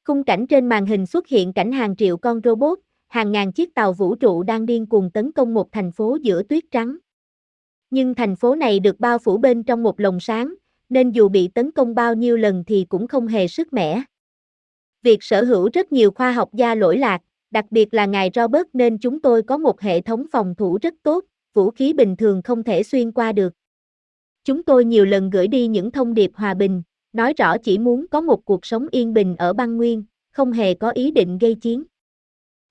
[SPEAKER 1] Khung cảnh trên màn hình xuất hiện cảnh hàng triệu con robot, hàng ngàn chiếc tàu vũ trụ đang điên cuồng tấn công một thành phố giữa tuyết trắng. Nhưng thành phố này được bao phủ bên trong một lồng sáng, nên dù bị tấn công bao nhiêu lần thì cũng không hề sức mẻ. Việc sở hữu rất nhiều khoa học gia lỗi lạc, đặc biệt là ngài Robert nên chúng tôi có một hệ thống phòng thủ rất tốt, vũ khí bình thường không thể xuyên qua được. Chúng tôi nhiều lần gửi đi những thông điệp hòa bình, nói rõ chỉ muốn có một cuộc sống yên bình ở băng nguyên, không hề có ý định gây chiến.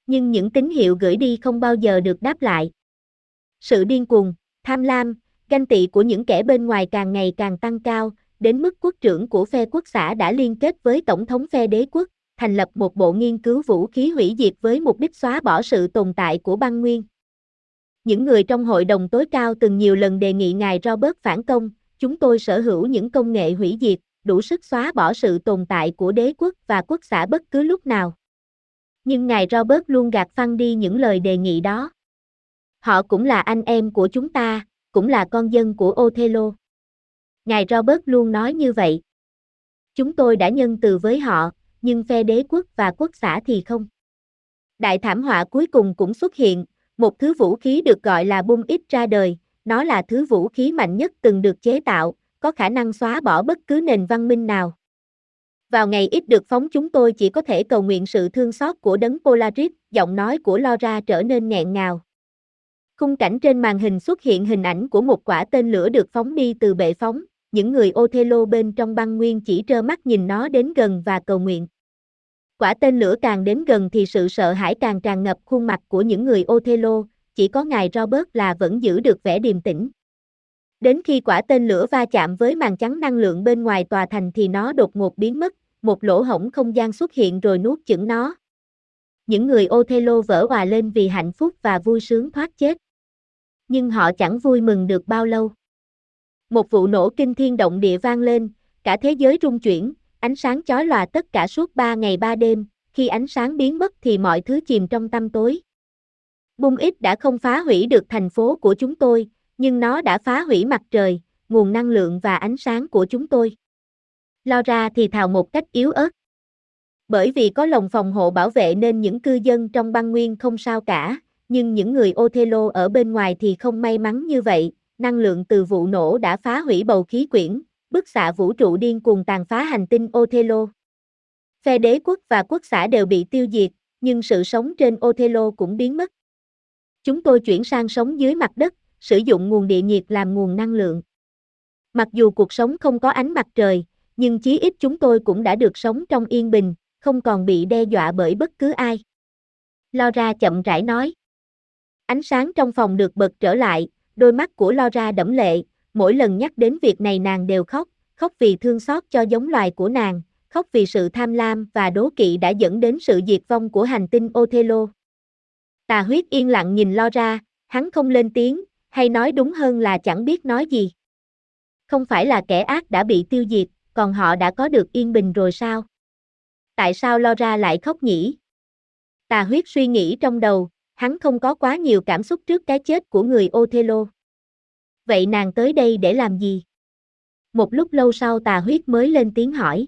[SPEAKER 1] Nhưng những tín hiệu gửi đi không bao giờ được đáp lại. Sự điên cuồng, tham lam, ganh tị của những kẻ bên ngoài càng ngày càng tăng cao, đến mức quốc trưởng của phe quốc xã đã liên kết với tổng thống phe đế quốc, thành lập một bộ nghiên cứu vũ khí hủy diệt với mục đích xóa bỏ sự tồn tại của băng nguyên. Những người trong hội đồng tối cao từng nhiều lần đề nghị ngài Robert phản công, chúng tôi sở hữu những công nghệ hủy diệt, đủ sức xóa bỏ sự tồn tại của đế quốc và quốc xã bất cứ lúc nào. Nhưng ngài Robert luôn gạt phăng đi những lời đề nghị đó. Họ cũng là anh em của chúng ta, cũng là con dân của Othello. Ngài Robert luôn nói như vậy. Chúng tôi đã nhân từ với họ, nhưng phe đế quốc và quốc xã thì không. Đại thảm họa cuối cùng cũng xuất hiện, một thứ vũ khí được gọi là bung ít ra đời, nó là thứ vũ khí mạnh nhất từng được chế tạo, có khả năng xóa bỏ bất cứ nền văn minh nào. Vào ngày ít được phóng chúng tôi chỉ có thể cầu nguyện sự thương xót của đấng Polaris, giọng nói của Laura trở nên nghẹn ngào. Khung cảnh trên màn hình xuất hiện hình ảnh của một quả tên lửa được phóng đi từ bệ phóng, những người Othello bên trong băng nguyên chỉ trơ mắt nhìn nó đến gần và cầu nguyện. Quả tên lửa càng đến gần thì sự sợ hãi càng tràn ngập khuôn mặt của những người Othello, chỉ có ngài Robert là vẫn giữ được vẻ điềm tĩnh. Đến khi quả tên lửa va chạm với màn trắng năng lượng bên ngoài tòa thành thì nó đột ngột biến mất, một lỗ hổng không gian xuất hiện rồi nuốt chửng nó. Những người Othello vỡ hòa lên vì hạnh phúc và vui sướng thoát chết. Nhưng họ chẳng vui mừng được bao lâu. Một vụ nổ kinh thiên động địa vang lên, cả thế giới rung chuyển, ánh sáng chói lòa tất cả suốt ba ngày ba đêm, khi ánh sáng biến mất thì mọi thứ chìm trong tăm tối. Bung ít đã không phá hủy được thành phố của chúng tôi, nhưng nó đã phá hủy mặt trời, nguồn năng lượng và ánh sáng của chúng tôi. Laura thì thào một cách yếu ớt. Bởi vì có lồng phòng hộ bảo vệ nên những cư dân trong băng nguyên không sao cả, nhưng những người Othello ở bên ngoài thì không may mắn như vậy, năng lượng từ vụ nổ đã phá hủy bầu khí quyển, bức xạ vũ trụ điên cuồng tàn phá hành tinh Othello. Phe đế quốc và quốc xã đều bị tiêu diệt, nhưng sự sống trên Othello cũng biến mất. Chúng tôi chuyển sang sống dưới mặt đất, sử dụng nguồn địa nhiệt làm nguồn năng lượng. Mặc dù cuộc sống không có ánh mặt trời, nhưng chí ít chúng tôi cũng đã được sống trong yên bình, không còn bị đe dọa bởi bất cứ ai. Laura chậm rãi nói. Ánh sáng trong phòng được bật trở lại, đôi mắt của Laura đẫm lệ, mỗi lần nhắc đến việc này nàng đều khóc, khóc vì thương xót cho giống loài của nàng, khóc vì sự tham lam và đố kỵ đã dẫn đến sự diệt vong của hành tinh Othello. Tà huyết yên lặng nhìn Laura, hắn không lên tiếng, hay nói đúng hơn là chẳng biết nói gì. Không phải là kẻ ác đã bị tiêu diệt, còn họ đã có được yên bình rồi sao? Tại sao Laura lại khóc nhỉ? Tà huyết suy nghĩ trong đầu, hắn không có quá nhiều cảm xúc trước cái chết của người Othello. Vậy nàng tới đây để làm gì? Một lúc lâu sau tà huyết mới lên tiếng hỏi.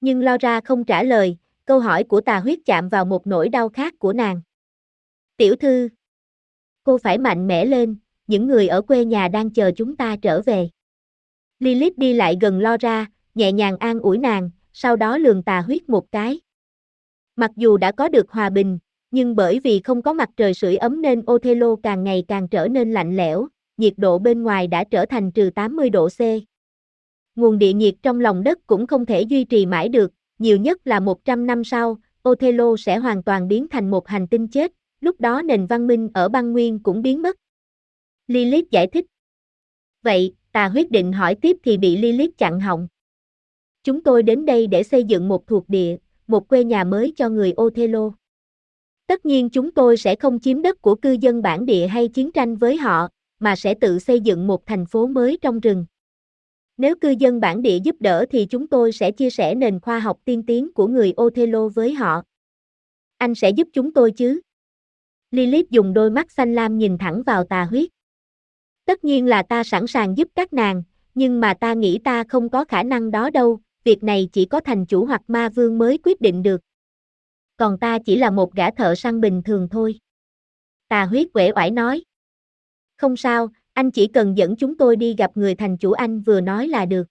[SPEAKER 1] Nhưng Laura không trả lời, câu hỏi của tà huyết chạm vào một nỗi đau khác của nàng. Tiểu thư, cô phải mạnh mẽ lên, những người ở quê nhà đang chờ chúng ta trở về. Lilith đi lại gần Laura, nhẹ nhàng an ủi nàng, sau đó lường tà huyết một cái. Mặc dù đã có được hòa bình, nhưng bởi vì không có mặt trời sưởi ấm nên Othello càng ngày càng trở nên lạnh lẽo, nhiệt độ bên ngoài đã trở thành trừ 80 độ C. Nguồn địa nhiệt trong lòng đất cũng không thể duy trì mãi được, nhiều nhất là 100 năm sau, Othello sẽ hoàn toàn biến thành một hành tinh chết, lúc đó nền văn minh ở băng nguyên cũng biến mất. Lilith giải thích. Vậy, tà huyết định hỏi tiếp thì bị Lilith chặn họng. Chúng tôi đến đây để xây dựng một thuộc địa, một quê nhà mới cho người Othello. Tất nhiên chúng tôi sẽ không chiếm đất của cư dân bản địa hay chiến tranh với họ, mà sẽ tự xây dựng một thành phố mới trong rừng. Nếu cư dân bản địa giúp đỡ thì chúng tôi sẽ chia sẻ nền khoa học tiên tiến của người Othello với họ. Anh sẽ giúp chúng tôi chứ? Lilith dùng đôi mắt xanh lam nhìn thẳng vào tà huyết. Tất nhiên là ta sẵn sàng giúp các nàng, nhưng mà ta nghĩ ta không có khả năng đó đâu, việc này chỉ có thành chủ hoặc ma vương mới quyết định được. Còn ta chỉ là một gã thợ săn bình thường thôi. Tà huyết quể oải nói. Không sao, anh chỉ cần dẫn chúng tôi đi gặp người thành chủ anh vừa nói là được.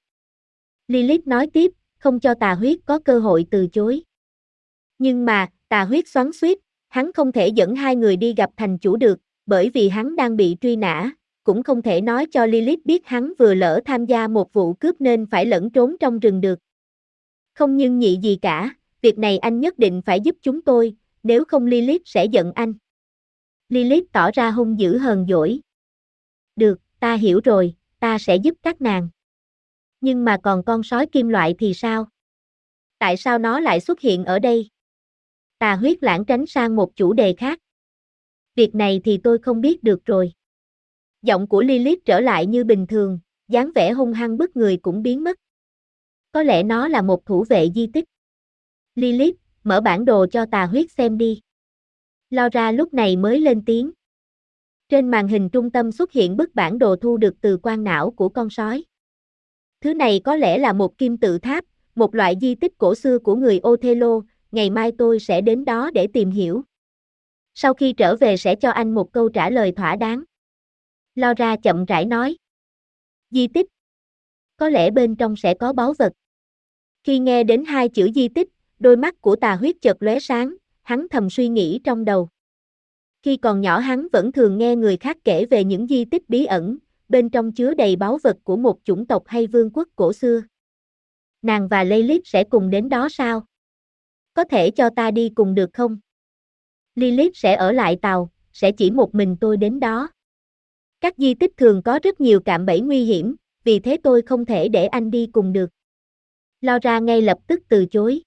[SPEAKER 1] Lilith nói tiếp, không cho tà huyết có cơ hội từ chối. Nhưng mà, tà huyết xoắn suýt, hắn không thể dẫn hai người đi gặp thành chủ được, bởi vì hắn đang bị truy nã, cũng không thể nói cho Lilith biết hắn vừa lỡ tham gia một vụ cướp nên phải lẫn trốn trong rừng được. Không nhưng nhị gì cả, việc này anh nhất định phải giúp chúng tôi, nếu không Lilith sẽ giận anh. Lilith tỏ ra hung dữ hờn dỗi. Được, ta hiểu rồi, ta sẽ giúp các nàng. Nhưng mà còn con sói kim loại thì sao? Tại sao nó lại xuất hiện ở đây? Tà huyết lãng tránh sang một chủ đề khác. Việc này thì tôi không biết được rồi. Giọng của Lilith trở lại như bình thường, dáng vẻ hung hăng bức người cũng biến mất. Có lẽ nó là một thủ vệ di tích. Lilith, mở bản đồ cho tà huyết xem đi. Laura lúc này mới lên tiếng. Trên màn hình trung tâm xuất hiện bức bản đồ thu được từ quan não của con sói. Thứ này có lẽ là một kim tự tháp, một loại di tích cổ xưa của người Othello, ngày mai tôi sẽ đến đó để tìm hiểu. Sau khi trở về sẽ cho anh một câu trả lời thỏa đáng. Laura chậm rãi nói. Di tích. Có lẽ bên trong sẽ có báu vật. Khi nghe đến hai chữ di tích, đôi mắt của tà huyết chợt lóe sáng, hắn thầm suy nghĩ trong đầu. Khi còn nhỏ hắn vẫn thường nghe người khác kể về những di tích bí ẩn, bên trong chứa đầy báu vật của một chủng tộc hay vương quốc cổ xưa. Nàng và Lilith sẽ cùng đến đó sao? Có thể cho ta đi cùng được không? Lilith sẽ ở lại tàu, sẽ chỉ một mình tôi đến đó. Các di tích thường có rất nhiều cạm bẫy nguy hiểm, vì thế tôi không thể để anh đi cùng được. Laura ngay lập tức từ chối.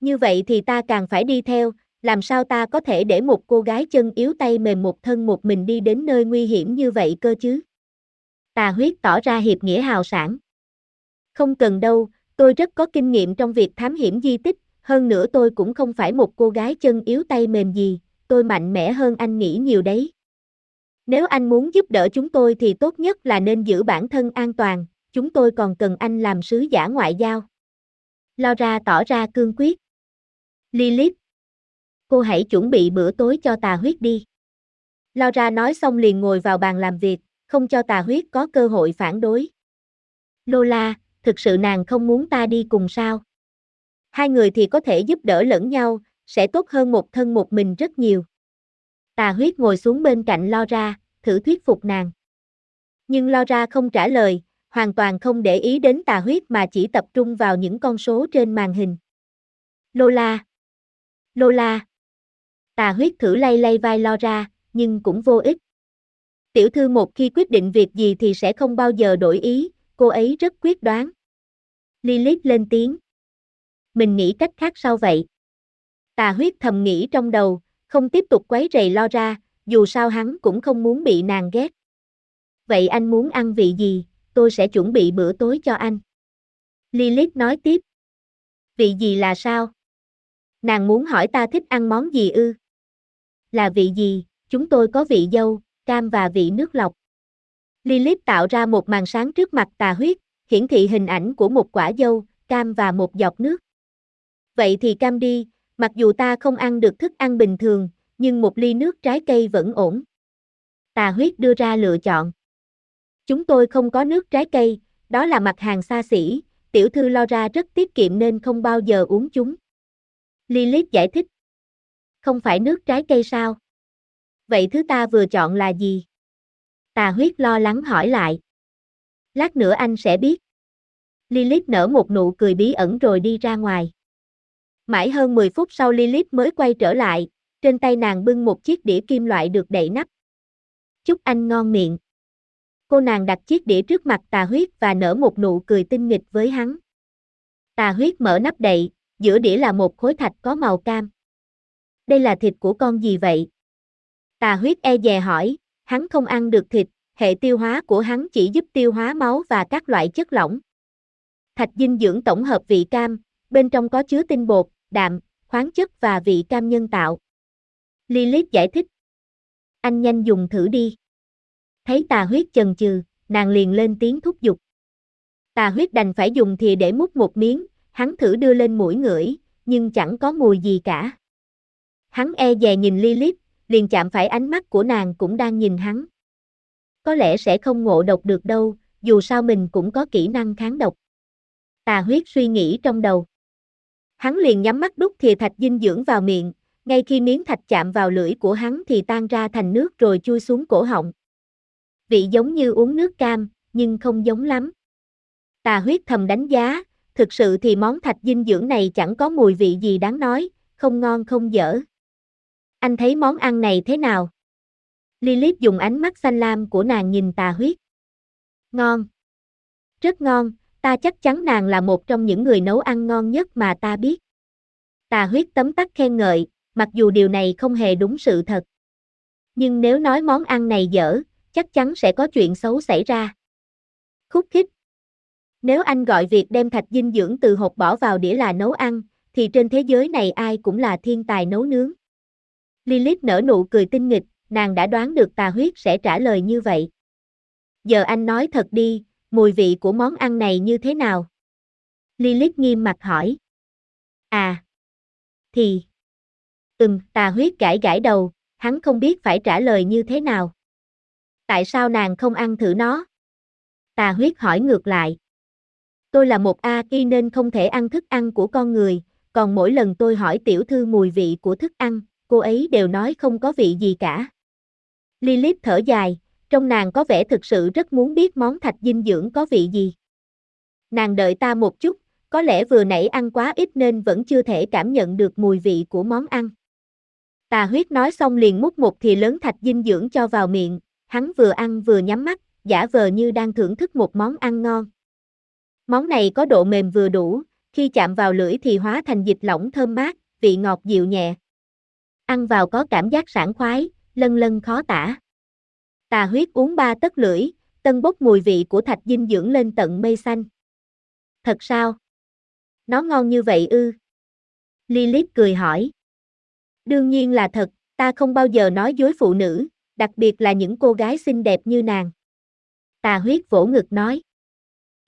[SPEAKER 1] Như vậy thì ta càng phải đi theo, làm sao ta có thể để một cô gái chân yếu tay mềm một thân một mình đi đến nơi nguy hiểm như vậy cơ chứ? Tà huyết tỏ ra hiệp nghĩa hào sản. Không cần đâu, tôi rất có kinh nghiệm trong việc thám hiểm di tích, hơn nữa tôi cũng không phải một cô gái chân yếu tay mềm gì, tôi mạnh mẽ hơn anh nghĩ nhiều đấy. Nếu anh muốn giúp đỡ chúng tôi thì tốt nhất là nên giữ bản thân an toàn, chúng tôi còn cần anh làm sứ giả ngoại giao. Laura tỏ ra cương quyết. Lilith. Cô hãy chuẩn bị bữa tối cho tà huyết đi. Laura nói xong liền ngồi vào bàn làm việc, không cho tà huyết có cơ hội phản đối. Lola, thực sự nàng không muốn ta đi cùng sao? Hai người thì có thể giúp đỡ lẫn nhau, sẽ tốt hơn một thân một mình rất nhiều. Tà huyết ngồi xuống bên cạnh Laura, thử thuyết phục nàng. Nhưng Laura không trả lời, hoàn toàn không để ý đến tà huyết mà chỉ tập trung vào những con số trên màn hình. Lola. Lola. Tà huyết thử lay lay vai lo ra, nhưng cũng vô ích. Tiểu thư một khi quyết định việc gì thì sẽ không bao giờ đổi ý, cô ấy rất quyết đoán. Lilith lên tiếng. Mình nghĩ cách khác sao vậy? Tà huyết thầm nghĩ trong đầu, không tiếp tục quấy rầy lo ra, dù sao hắn cũng không muốn bị nàng ghét. Vậy anh muốn ăn vị gì, tôi sẽ chuẩn bị bữa tối cho anh. Lilith nói tiếp. Vị gì là sao? Nàng muốn hỏi ta thích ăn món gì ư? Là vị gì, chúng tôi có vị dâu, cam và vị nước lọc. Lilith tạo ra một màn sáng trước mặt tà huyết, hiển thị hình ảnh của một quả dâu, cam và một giọt nước. Vậy thì cam đi, mặc dù ta không ăn được thức ăn bình thường, nhưng một ly nước trái cây vẫn ổn. Tà huyết đưa ra lựa chọn. Chúng tôi không có nước trái cây, đó là mặt hàng xa xỉ, tiểu thư lo ra rất tiết kiệm nên không bao giờ uống chúng. Lilith giải thích. Không phải nước trái cây sao? Vậy thứ ta vừa chọn là gì? Tà huyết lo lắng hỏi lại. Lát nữa anh sẽ biết. Lilith nở một nụ cười bí ẩn rồi đi ra ngoài. Mãi hơn 10 phút sau Lilith mới quay trở lại, trên tay nàng bưng một chiếc đĩa kim loại được đậy nắp. Chúc anh ngon miệng. Cô nàng đặt chiếc đĩa trước mặt tà huyết và nở một nụ cười tinh nghịch với hắn. Tà huyết mở nắp đậy, giữa đĩa là một khối thạch có màu cam. Đây là thịt của con gì vậy? Tà huyết e dè hỏi, hắn không ăn được thịt, hệ tiêu hóa của hắn chỉ giúp tiêu hóa máu và các loại chất lỏng. Thạch dinh dưỡng tổng hợp vị cam, bên trong có chứa tinh bột, đạm, khoáng chất và vị cam nhân tạo. Lilith giải thích. Anh nhanh dùng thử đi. Thấy tà huyết chần chừ, nàng liền lên tiếng thúc giục. Tà huyết đành phải dùng thìa để múc một miếng, hắn thử đưa lên mũi ngửi, nhưng chẳng có mùi gì cả. Hắn e dè nhìn Lilith, liền chạm phải ánh mắt của nàng cũng đang nhìn hắn. Có lẽ sẽ không ngộ độc được đâu, dù sao mình cũng có kỹ năng kháng độc. Tà huyết suy nghĩ trong đầu. Hắn liền nhắm mắt đút thìa thạch dinh dưỡng vào miệng, ngay khi miếng thạch chạm vào lưỡi của hắn thì tan ra thành nước rồi chui xuống cổ họng. Vị giống như uống nước cam, nhưng không giống lắm. Tà huyết thầm đánh giá, thực sự thì món thạch dinh dưỡng này chẳng có mùi vị gì đáng nói, không ngon không dở. Anh thấy món ăn này thế nào? Lilith dùng ánh mắt xanh lam của nàng nhìn tà huyết. Ngon. Rất ngon, ta chắc chắn nàng là một trong những người nấu ăn ngon nhất mà ta biết. Tà huyết tấm tắc khen ngợi, mặc dù điều này không hề đúng sự thật. Nhưng nếu nói món ăn này dở, chắc chắn sẽ có chuyện xấu xảy ra. Khúc khích. Nếu anh gọi việc đem thạch dinh dưỡng từ hộp bỏ vào đĩa là nấu ăn, thì trên thế giới này ai cũng là thiên tài nấu nướng. Lilith nở nụ cười tinh nghịch, nàng đã đoán được tà huyết sẽ trả lời như vậy. Giờ anh nói thật đi, mùi vị của món ăn này như thế nào? Lilith nghiêm mặt hỏi. À. Thì. Ừm, tà huyết gãi gãi đầu, hắn không biết phải trả lời như thế nào. Tại sao nàng không ăn thử nó? Tà huyết hỏi ngược lại. Tôi là một A-ki nên không thể ăn thức ăn của con người, còn mỗi lần tôi hỏi tiểu thư mùi vị của thức ăn, cô ấy đều nói không có vị gì cả. Lilith thở dài, trong nàng có vẻ thực sự rất muốn biết món thạch dinh dưỡng có vị gì. Nàng đợi ta một chút, có lẽ vừa nãy ăn quá ít nên vẫn chưa thể cảm nhận được mùi vị của món ăn. Tà huyết nói xong liền múc một thì lớn thạch dinh dưỡng cho vào miệng, hắn vừa ăn vừa nhắm mắt, giả vờ như đang thưởng thức một món ăn ngon. Món này có độ mềm vừa đủ, khi chạm vào lưỡi thì hóa thành dịch lỏng thơm mát, vị ngọt dịu nhẹ. Ăn vào có cảm giác sảng khoái, lân lân khó tả. Tà huyết uống ba tấc lưỡi, tân bốc mùi vị của thạch dinh dưỡng lên tận mây xanh. Thật sao? Nó ngon như vậy ư? Lilith cười hỏi. Đương nhiên là thật, ta không bao giờ nói dối phụ nữ, đặc biệt là những cô gái xinh đẹp như nàng. Tà huyết vỗ ngực nói.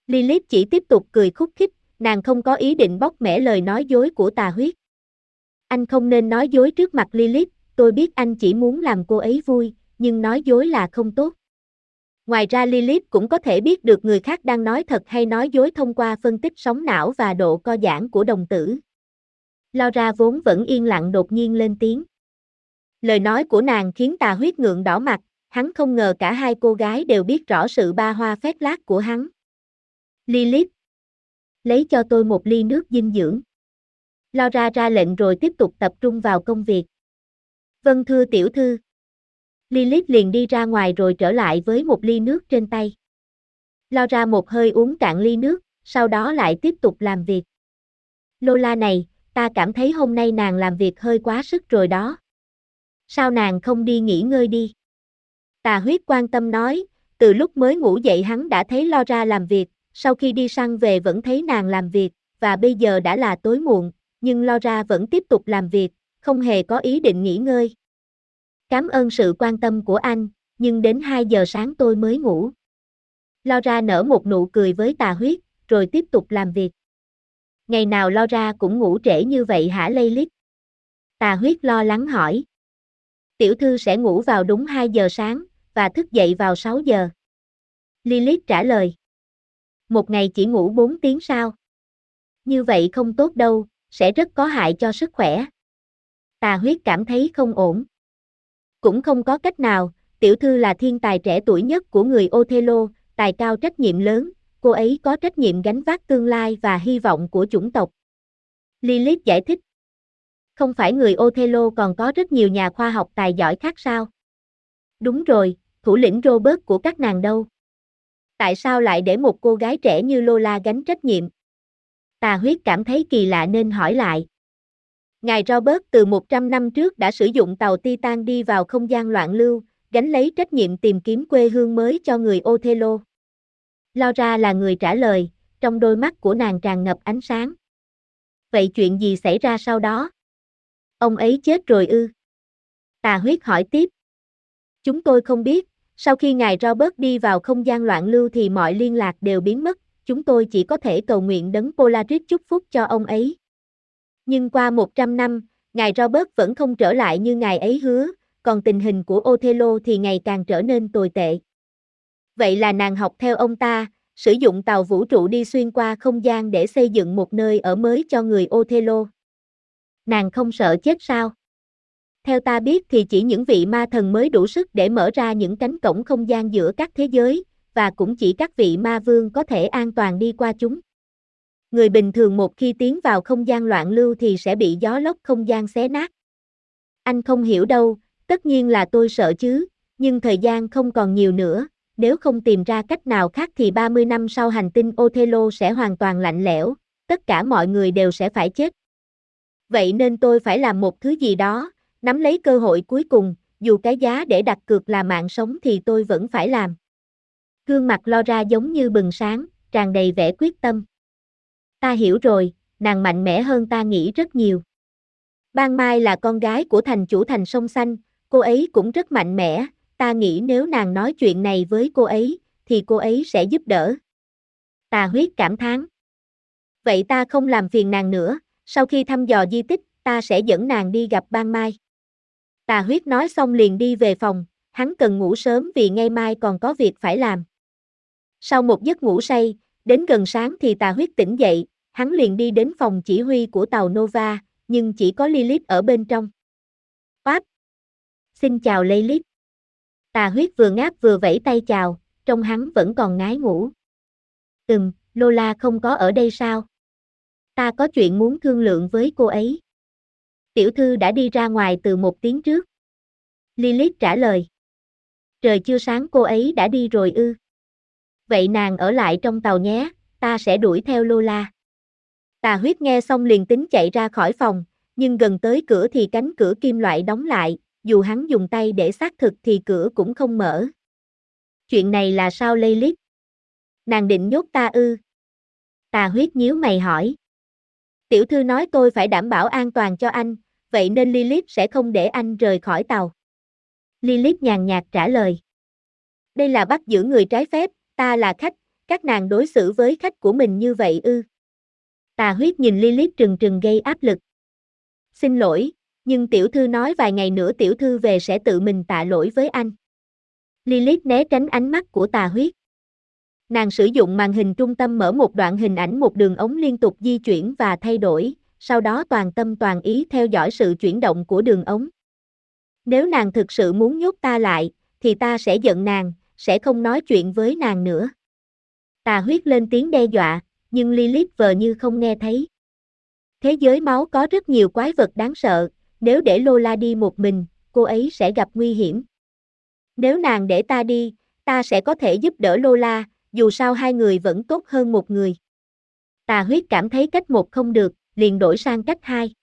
[SPEAKER 1] Lilith chỉ tiếp tục cười khúc khích, nàng không có ý định bóc mẽ lời nói dối của tà huyết. Anh không nên nói dối trước mặt Lilith, tôi biết anh chỉ muốn làm cô ấy vui, nhưng nói dối là không tốt. Ngoài ra Lilith cũng có thể biết được người khác đang nói thật hay nói dối thông qua phân tích sóng não và độ co giãn của đồng tử. Laura vốn vẫn yên lặng đột nhiên lên tiếng. Lời nói của nàng khiến tà huyết ngượng đỏ mặt, hắn không ngờ cả hai cô gái đều biết rõ sự ba hoa phét lát của hắn. Lilith, lấy cho tôi một ly nước dinh dưỡng. Laura ra lệnh rồi tiếp tục tập trung vào công việc. Vâng thưa tiểu thư. Lilith liền đi ra ngoài rồi trở lại với một ly nước trên tay. Laura một hơi uống cạn ly nước, sau đó lại tiếp tục làm việc. Lola này, ta cảm thấy hôm nay nàng làm việc hơi quá sức rồi đó. Sao nàng không đi nghỉ ngơi đi? Tà huyết quan tâm nói, từ lúc mới ngủ dậy hắn đã thấy lo ra làm việc, sau khi đi săn về vẫn thấy nàng làm việc, và bây giờ đã là tối muộn, nhưng lo ra vẫn tiếp tục làm việc, không hề có ý định nghỉ ngơi. Cảm ơn sự quan tâm của anh, nhưng đến 2 giờ sáng tôi mới ngủ. Lo ra nở một nụ cười với tà huyết, rồi tiếp tục làm việc. Ngày nào lo ra cũng ngủ trễ như vậy hả Lê Tà huyết lo lắng hỏi. Tiểu thư sẽ ngủ vào đúng 2 giờ sáng, và thức dậy vào 6 giờ. Lilith trả lời. Một ngày chỉ ngủ 4 tiếng sao? Như vậy không tốt đâu, sẽ rất có hại cho sức khỏe. Tà huyết cảm thấy không ổn. Cũng không có cách nào, tiểu thư là thiên tài trẻ tuổi nhất của người Othello, tài cao trách nhiệm lớn, cô ấy có trách nhiệm gánh vác tương lai và hy vọng của chủng tộc. Lilith giải thích. Không phải người Othello còn có rất nhiều nhà khoa học tài giỏi khác sao? Đúng rồi, thủ lĩnh Robert của các nàng đâu? Tại sao lại để một cô gái trẻ như Lola gánh trách nhiệm? Tà huyết cảm thấy kỳ lạ nên hỏi lại. Ngài Robert từ 100 năm trước đã sử dụng tàu Titan đi vào không gian loạn lưu, gánh lấy trách nhiệm tìm kiếm quê hương mới cho người Othello. Laura là người trả lời, trong đôi mắt của nàng tràn ngập ánh sáng. Vậy chuyện gì xảy ra sau đó? Ông ấy chết rồi ư? Tà huyết hỏi tiếp. Chúng tôi không biết, sau khi ngài Robert đi vào không gian loạn lưu thì mọi liên lạc đều biến mất, chúng tôi chỉ có thể cầu nguyện đấng Polaris chúc phúc cho ông ấy. Nhưng qua 100 năm, ngài Robert vẫn không trở lại như ngài ấy hứa, còn tình hình của Othello thì ngày càng trở nên tồi tệ. Vậy là nàng học theo ông ta, sử dụng tàu vũ trụ đi xuyên qua không gian để xây dựng một nơi ở mới cho người Othello. Nàng không sợ chết sao? Theo ta biết thì chỉ những vị ma thần mới đủ sức để mở ra những cánh cổng không gian giữa các thế giới, và cũng chỉ các vị ma vương có thể an toàn đi qua chúng. Người bình thường một khi tiến vào không gian loạn lưu thì sẽ bị gió lốc không gian xé nát. Anh không hiểu đâu, tất nhiên là tôi sợ chứ, nhưng thời gian không còn nhiều nữa, nếu không tìm ra cách nào khác thì 30 năm sau hành tinh Othello sẽ hoàn toàn lạnh lẽo, tất cả mọi người đều sẽ phải chết. Vậy nên tôi phải làm một thứ gì đó, nắm lấy cơ hội cuối cùng, dù cái giá để đặt cược là mạng sống thì tôi vẫn phải làm. Gương mặt lo ra giống như bừng sáng, tràn đầy vẻ quyết tâm. Ta hiểu rồi, nàng mạnh mẽ hơn ta nghĩ rất nhiều. Ban Mai là con gái của thành chủ thành sông xanh, cô ấy cũng rất mạnh mẽ, ta nghĩ nếu nàng nói chuyện này với cô ấy, thì cô ấy sẽ giúp đỡ. Tà huyết cảm thán. Vậy ta không làm phiền nàng nữa, sau khi thăm dò di tích, ta sẽ dẫn nàng đi gặp ban mai. Tà huyết nói xong liền đi về phòng, hắn cần ngủ sớm vì ngay mai còn có việc phải làm. Sau một giấc ngủ say, đến gần sáng thì tà huyết tỉnh dậy, hắn liền đi đến phòng chỉ huy của tàu Nova, nhưng chỉ có Lilith ở bên trong. Oáp! Xin chào Lilith. Tà huyết vừa ngáp vừa vẫy tay chào, trong hắn vẫn còn ngái ngủ. Ừm, Lola không có ở đây sao? Ta có chuyện muốn thương lượng với cô ấy. Tiểu thư đã đi ra ngoài từ một tiếng trước. Lilith trả lời. Trời chưa sáng cô ấy đã đi rồi ư. Vậy nàng ở lại trong tàu nhé, ta sẽ đuổi theo Lola. Tà huyết nghe xong liền tính chạy ra khỏi phòng, nhưng gần tới cửa thì cánh cửa kim loại đóng lại, dù hắn dùng tay để xác thực thì cửa cũng không mở. Chuyện này là sao Lilith? Nàng định nhốt ta ư? Tà huyết nhíu mày hỏi. Tiểu thư nói tôi phải đảm bảo an toàn cho anh, vậy nên Lilith sẽ không để anh rời khỏi tàu. Lilith nhàn nhạt trả lời. Đây là bắt giữ người trái phép, ta là khách, các nàng đối xử với khách của mình như vậy ư. Tà huyết nhìn Lilith trừng trừng gây áp lực. Xin lỗi, nhưng tiểu thư nói vài ngày nữa tiểu thư về sẽ tự mình tạ lỗi với anh. Lilith né tránh ánh mắt của tà huyết. Nàng sử dụng màn hình trung tâm mở một đoạn hình ảnh một đường ống liên tục di chuyển và thay đổi, sau đó toàn tâm toàn ý theo dõi sự chuyển động của đường ống. Nếu nàng thực sự muốn nhốt ta lại, thì ta sẽ giận nàng, sẽ không nói chuyện với nàng nữa. Tà huyết lên tiếng đe dọa, nhưng Lilith vờ như không nghe thấy. Thế giới máu có rất nhiều quái vật đáng sợ, nếu để Lola đi một mình, cô ấy sẽ gặp nguy hiểm. Nếu nàng để ta đi, ta sẽ có thể giúp đỡ Lola, dù sao hai người vẫn tốt hơn một người. Tà huyết cảm thấy cách một không được, liền đổi sang cách hai.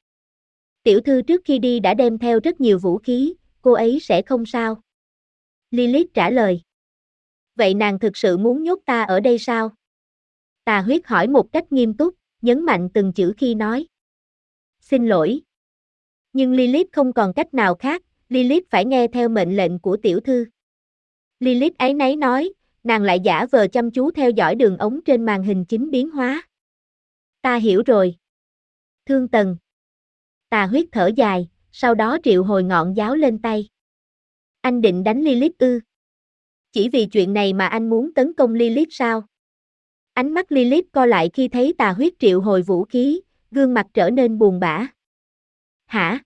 [SPEAKER 1] Tiểu thư trước khi đi đã đem theo rất nhiều vũ khí, cô ấy sẽ không sao. Lilith trả lời. Vậy nàng thực sự muốn nhốt ta ở đây sao? Tà huyết hỏi một cách nghiêm túc, nhấn mạnh từng chữ khi nói. Xin lỗi. Nhưng Lilith không còn cách nào khác, Lilith phải nghe theo mệnh lệnh của tiểu thư. Lilith ấy nấy nói, nàng lại giả vờ chăm chú theo dõi đường ống trên màn hình chính biến hóa. Ta hiểu rồi. Thương tần. Tà huyết thở dài, sau đó triệu hồi ngọn giáo lên tay. Anh định đánh Lilith ư? Chỉ vì chuyện này mà anh muốn tấn công Lilith sao? Ánh mắt Lilith co lại khi thấy tà huyết triệu hồi vũ khí, gương mặt trở nên buồn bã. Hả?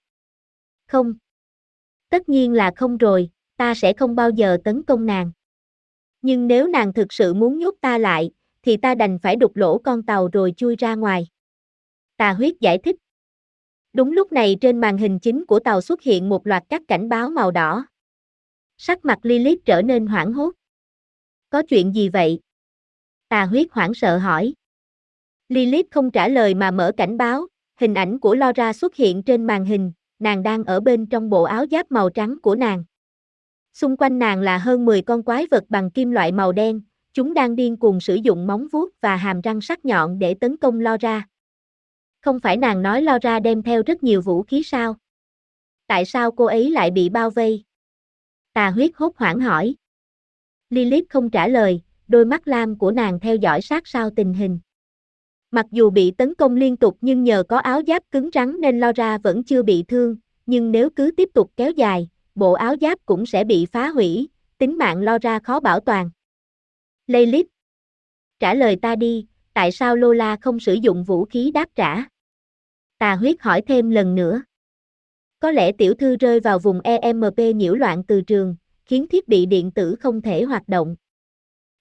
[SPEAKER 1] Không. Tất nhiên là không rồi, ta sẽ không bao giờ tấn công nàng. Nhưng nếu nàng thực sự muốn nhốt ta lại, thì ta đành phải đục lỗ con tàu rồi chui ra ngoài. Tà huyết giải thích. Đúng lúc này trên màn hình chính của tàu xuất hiện một loạt các cảnh báo màu đỏ. Sắc mặt Lilith trở nên hoảng hốt. Có chuyện gì vậy? Tà huyết hoảng sợ hỏi. Lilith không trả lời mà mở cảnh báo, hình ảnh của Laura xuất hiện trên màn hình, nàng đang ở bên trong bộ áo giáp màu trắng của nàng. Xung quanh nàng là hơn 10 con quái vật bằng kim loại màu đen, chúng đang điên cuồng sử dụng móng vuốt và hàm răng sắc nhọn để tấn công Laura. Không phải nàng nói Laura đem theo rất nhiều vũ khí sao? Tại sao cô ấy lại bị bao vây? Tà huyết hốt hoảng hỏi. Lilith không trả lời, đôi mắt lam của nàng theo dõi sát sao tình hình. Mặc dù bị tấn công liên tục nhưng nhờ có áo giáp cứng rắn nên Laura vẫn chưa bị thương, nhưng nếu cứ tiếp tục kéo dài, bộ áo giáp cũng sẽ bị phá hủy, tính mạng Laura khó bảo toàn. Lilith Trả lời ta đi, tại sao Lola không sử dụng vũ khí đáp trả? Tà huyết hỏi thêm lần nữa có lẽ tiểu thư rơi vào vùng EMP nhiễu loạn từ trường, khiến thiết bị điện tử không thể hoạt động.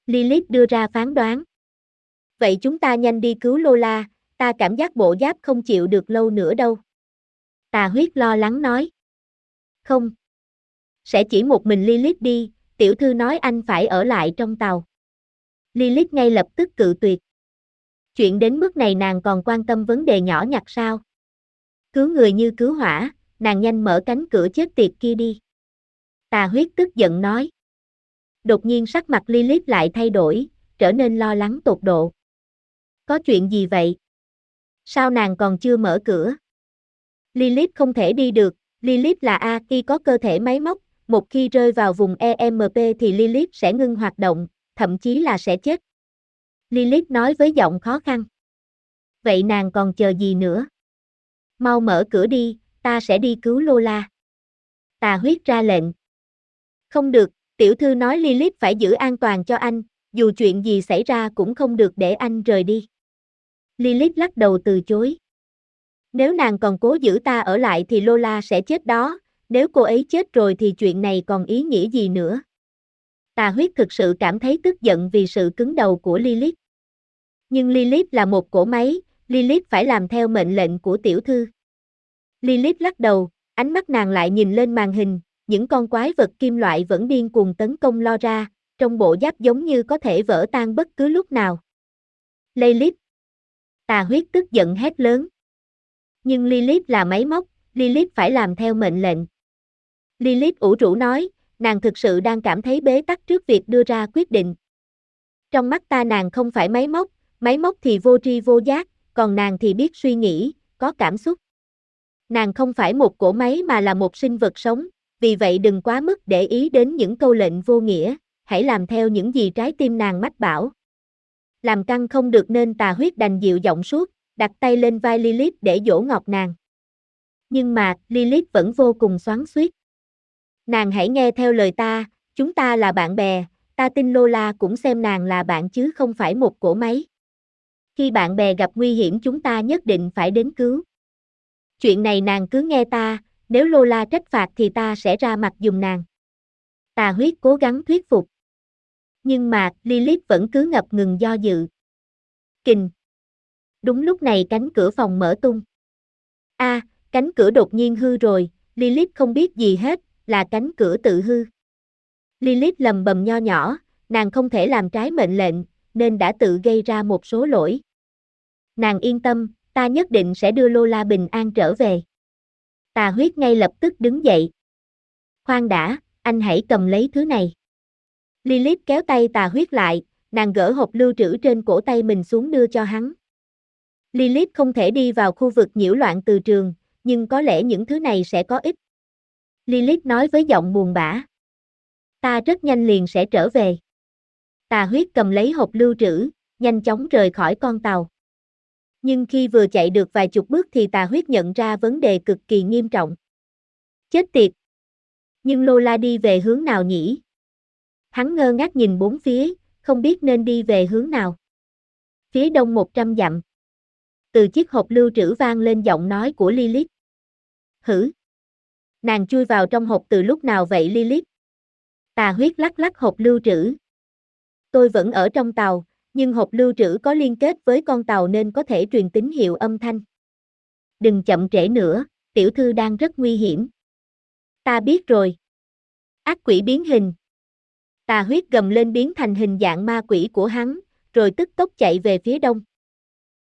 [SPEAKER 1] Lilith đưa ra phán đoán. Vậy chúng ta nhanh đi cứu Lola, ta cảm giác bộ giáp không chịu được lâu nữa đâu. Tà huyết lo lắng nói. Không. Sẽ chỉ một mình Lilith đi, tiểu thư nói anh phải ở lại trong tàu. Lilith ngay lập tức cự tuyệt. Chuyện đến mức này nàng còn quan tâm vấn đề nhỏ nhặt sao? Cứu người như cứu hỏa, nàng nhanh mở cánh cửa chết tiệt kia đi. Tà huyết tức giận nói. Đột nhiên sắc mặt Lilith lại thay đổi, trở nên lo lắng tột độ. Có chuyện gì vậy? Sao nàng còn chưa mở cửa? Lilith không thể đi được, Lilith là A, y có cơ thể máy móc, một khi rơi vào vùng EMP thì Lilith sẽ ngưng hoạt động, thậm chí là sẽ chết. Lilith nói với giọng khó khăn. Vậy nàng còn chờ gì nữa? Mau mở cửa đi, ta sẽ đi cứu Lola. Tà huyết ra lệnh. Không được, tiểu thư nói Lilith phải giữ an toàn cho anh, dù chuyện gì xảy ra cũng không được để anh rời đi. Lilith lắc đầu từ chối. Nếu nàng còn cố giữ ta ở lại thì Lola sẽ chết đó, nếu cô ấy chết rồi thì chuyện này còn ý nghĩa gì nữa. Tà huyết thực sự cảm thấy tức giận vì sự cứng đầu của Lilith. Nhưng Lilith là một cỗ máy, Lilith phải làm theo mệnh lệnh của tiểu thư. Lilith lắc đầu, ánh mắt nàng lại nhìn lên màn hình, những con quái vật kim loại vẫn điên cuồng tấn công lo ra, trong bộ giáp giống như có thể vỡ tan bất cứ lúc nào. Lilith. Tà huyết tức giận hét lớn. Nhưng Lilith là máy móc, Lilith phải làm theo mệnh lệnh. Lilith ủ rũ nói, nàng thực sự đang cảm thấy bế tắc trước việc đưa ra quyết định. Trong mắt ta nàng không phải máy móc, máy móc thì vô tri vô giác, còn nàng thì biết suy nghĩ, có cảm xúc. Nàng không phải một cỗ máy mà là một sinh vật sống, vì vậy đừng quá mức để ý đến những câu lệnh vô nghĩa, hãy làm theo những gì trái tim nàng mách bảo. Làm căng không được nên tà huyết đành dịu giọng suốt, đặt tay lên vai Lilith để dỗ ngọt nàng. Nhưng mà, Lilith vẫn vô cùng xoắn xuýt. Nàng hãy nghe theo lời ta, chúng ta là bạn bè, ta tin Lola cũng xem nàng là bạn chứ không phải một cỗ máy. Khi bạn bè gặp nguy hiểm chúng ta nhất định phải đến cứu. Chuyện này nàng cứ nghe ta, nếu Lola trách phạt thì ta sẽ ra mặt dùng nàng. Tà huyết cố gắng thuyết phục. Nhưng mà, Lilith vẫn cứ ngập ngừng do dự. Kình. Đúng lúc này cánh cửa phòng mở tung. A, cánh cửa đột nhiên hư rồi, Lilith không biết gì hết, là cánh cửa tự hư. Lilith lầm bầm nho nhỏ, nàng không thể làm trái mệnh lệnh, nên đã tự gây ra một số lỗi. Nàng yên tâm, ta nhất định sẽ đưa Lola bình an trở về. Tà huyết ngay lập tức đứng dậy. Khoan đã, anh hãy cầm lấy thứ này. Lilith kéo tay tà huyết lại, nàng gỡ hộp lưu trữ trên cổ tay mình xuống đưa cho hắn. Lilith không thể đi vào khu vực nhiễu loạn từ trường, nhưng có lẽ những thứ này sẽ có ích. Lilith nói với giọng buồn bã. Ta rất nhanh liền sẽ trở về. Tà huyết cầm lấy hộp lưu trữ, nhanh chóng rời khỏi con tàu. Nhưng khi vừa chạy được vài chục bước thì tà huyết nhận ra vấn đề cực kỳ nghiêm trọng. Chết tiệt! Nhưng Lola đi về hướng nào nhỉ? Hắn ngơ ngác nhìn bốn phía, không biết nên đi về hướng nào. Phía đông 100 dặm. Từ chiếc hộp lưu trữ vang lên giọng nói của Lilith. Hử? Nàng chui vào trong hộp từ lúc nào vậy Lilith? Tà huyết lắc lắc hộp lưu trữ. Tôi vẫn ở trong tàu, nhưng hộp lưu trữ có liên kết với con tàu nên có thể truyền tín hiệu âm thanh. Đừng chậm trễ nữa, tiểu thư đang rất nguy hiểm. Ta biết rồi. Ác quỷ biến hình. Tà huyết gầm lên biến thành hình dạng ma quỷ của hắn, rồi tức tốc chạy về phía đông.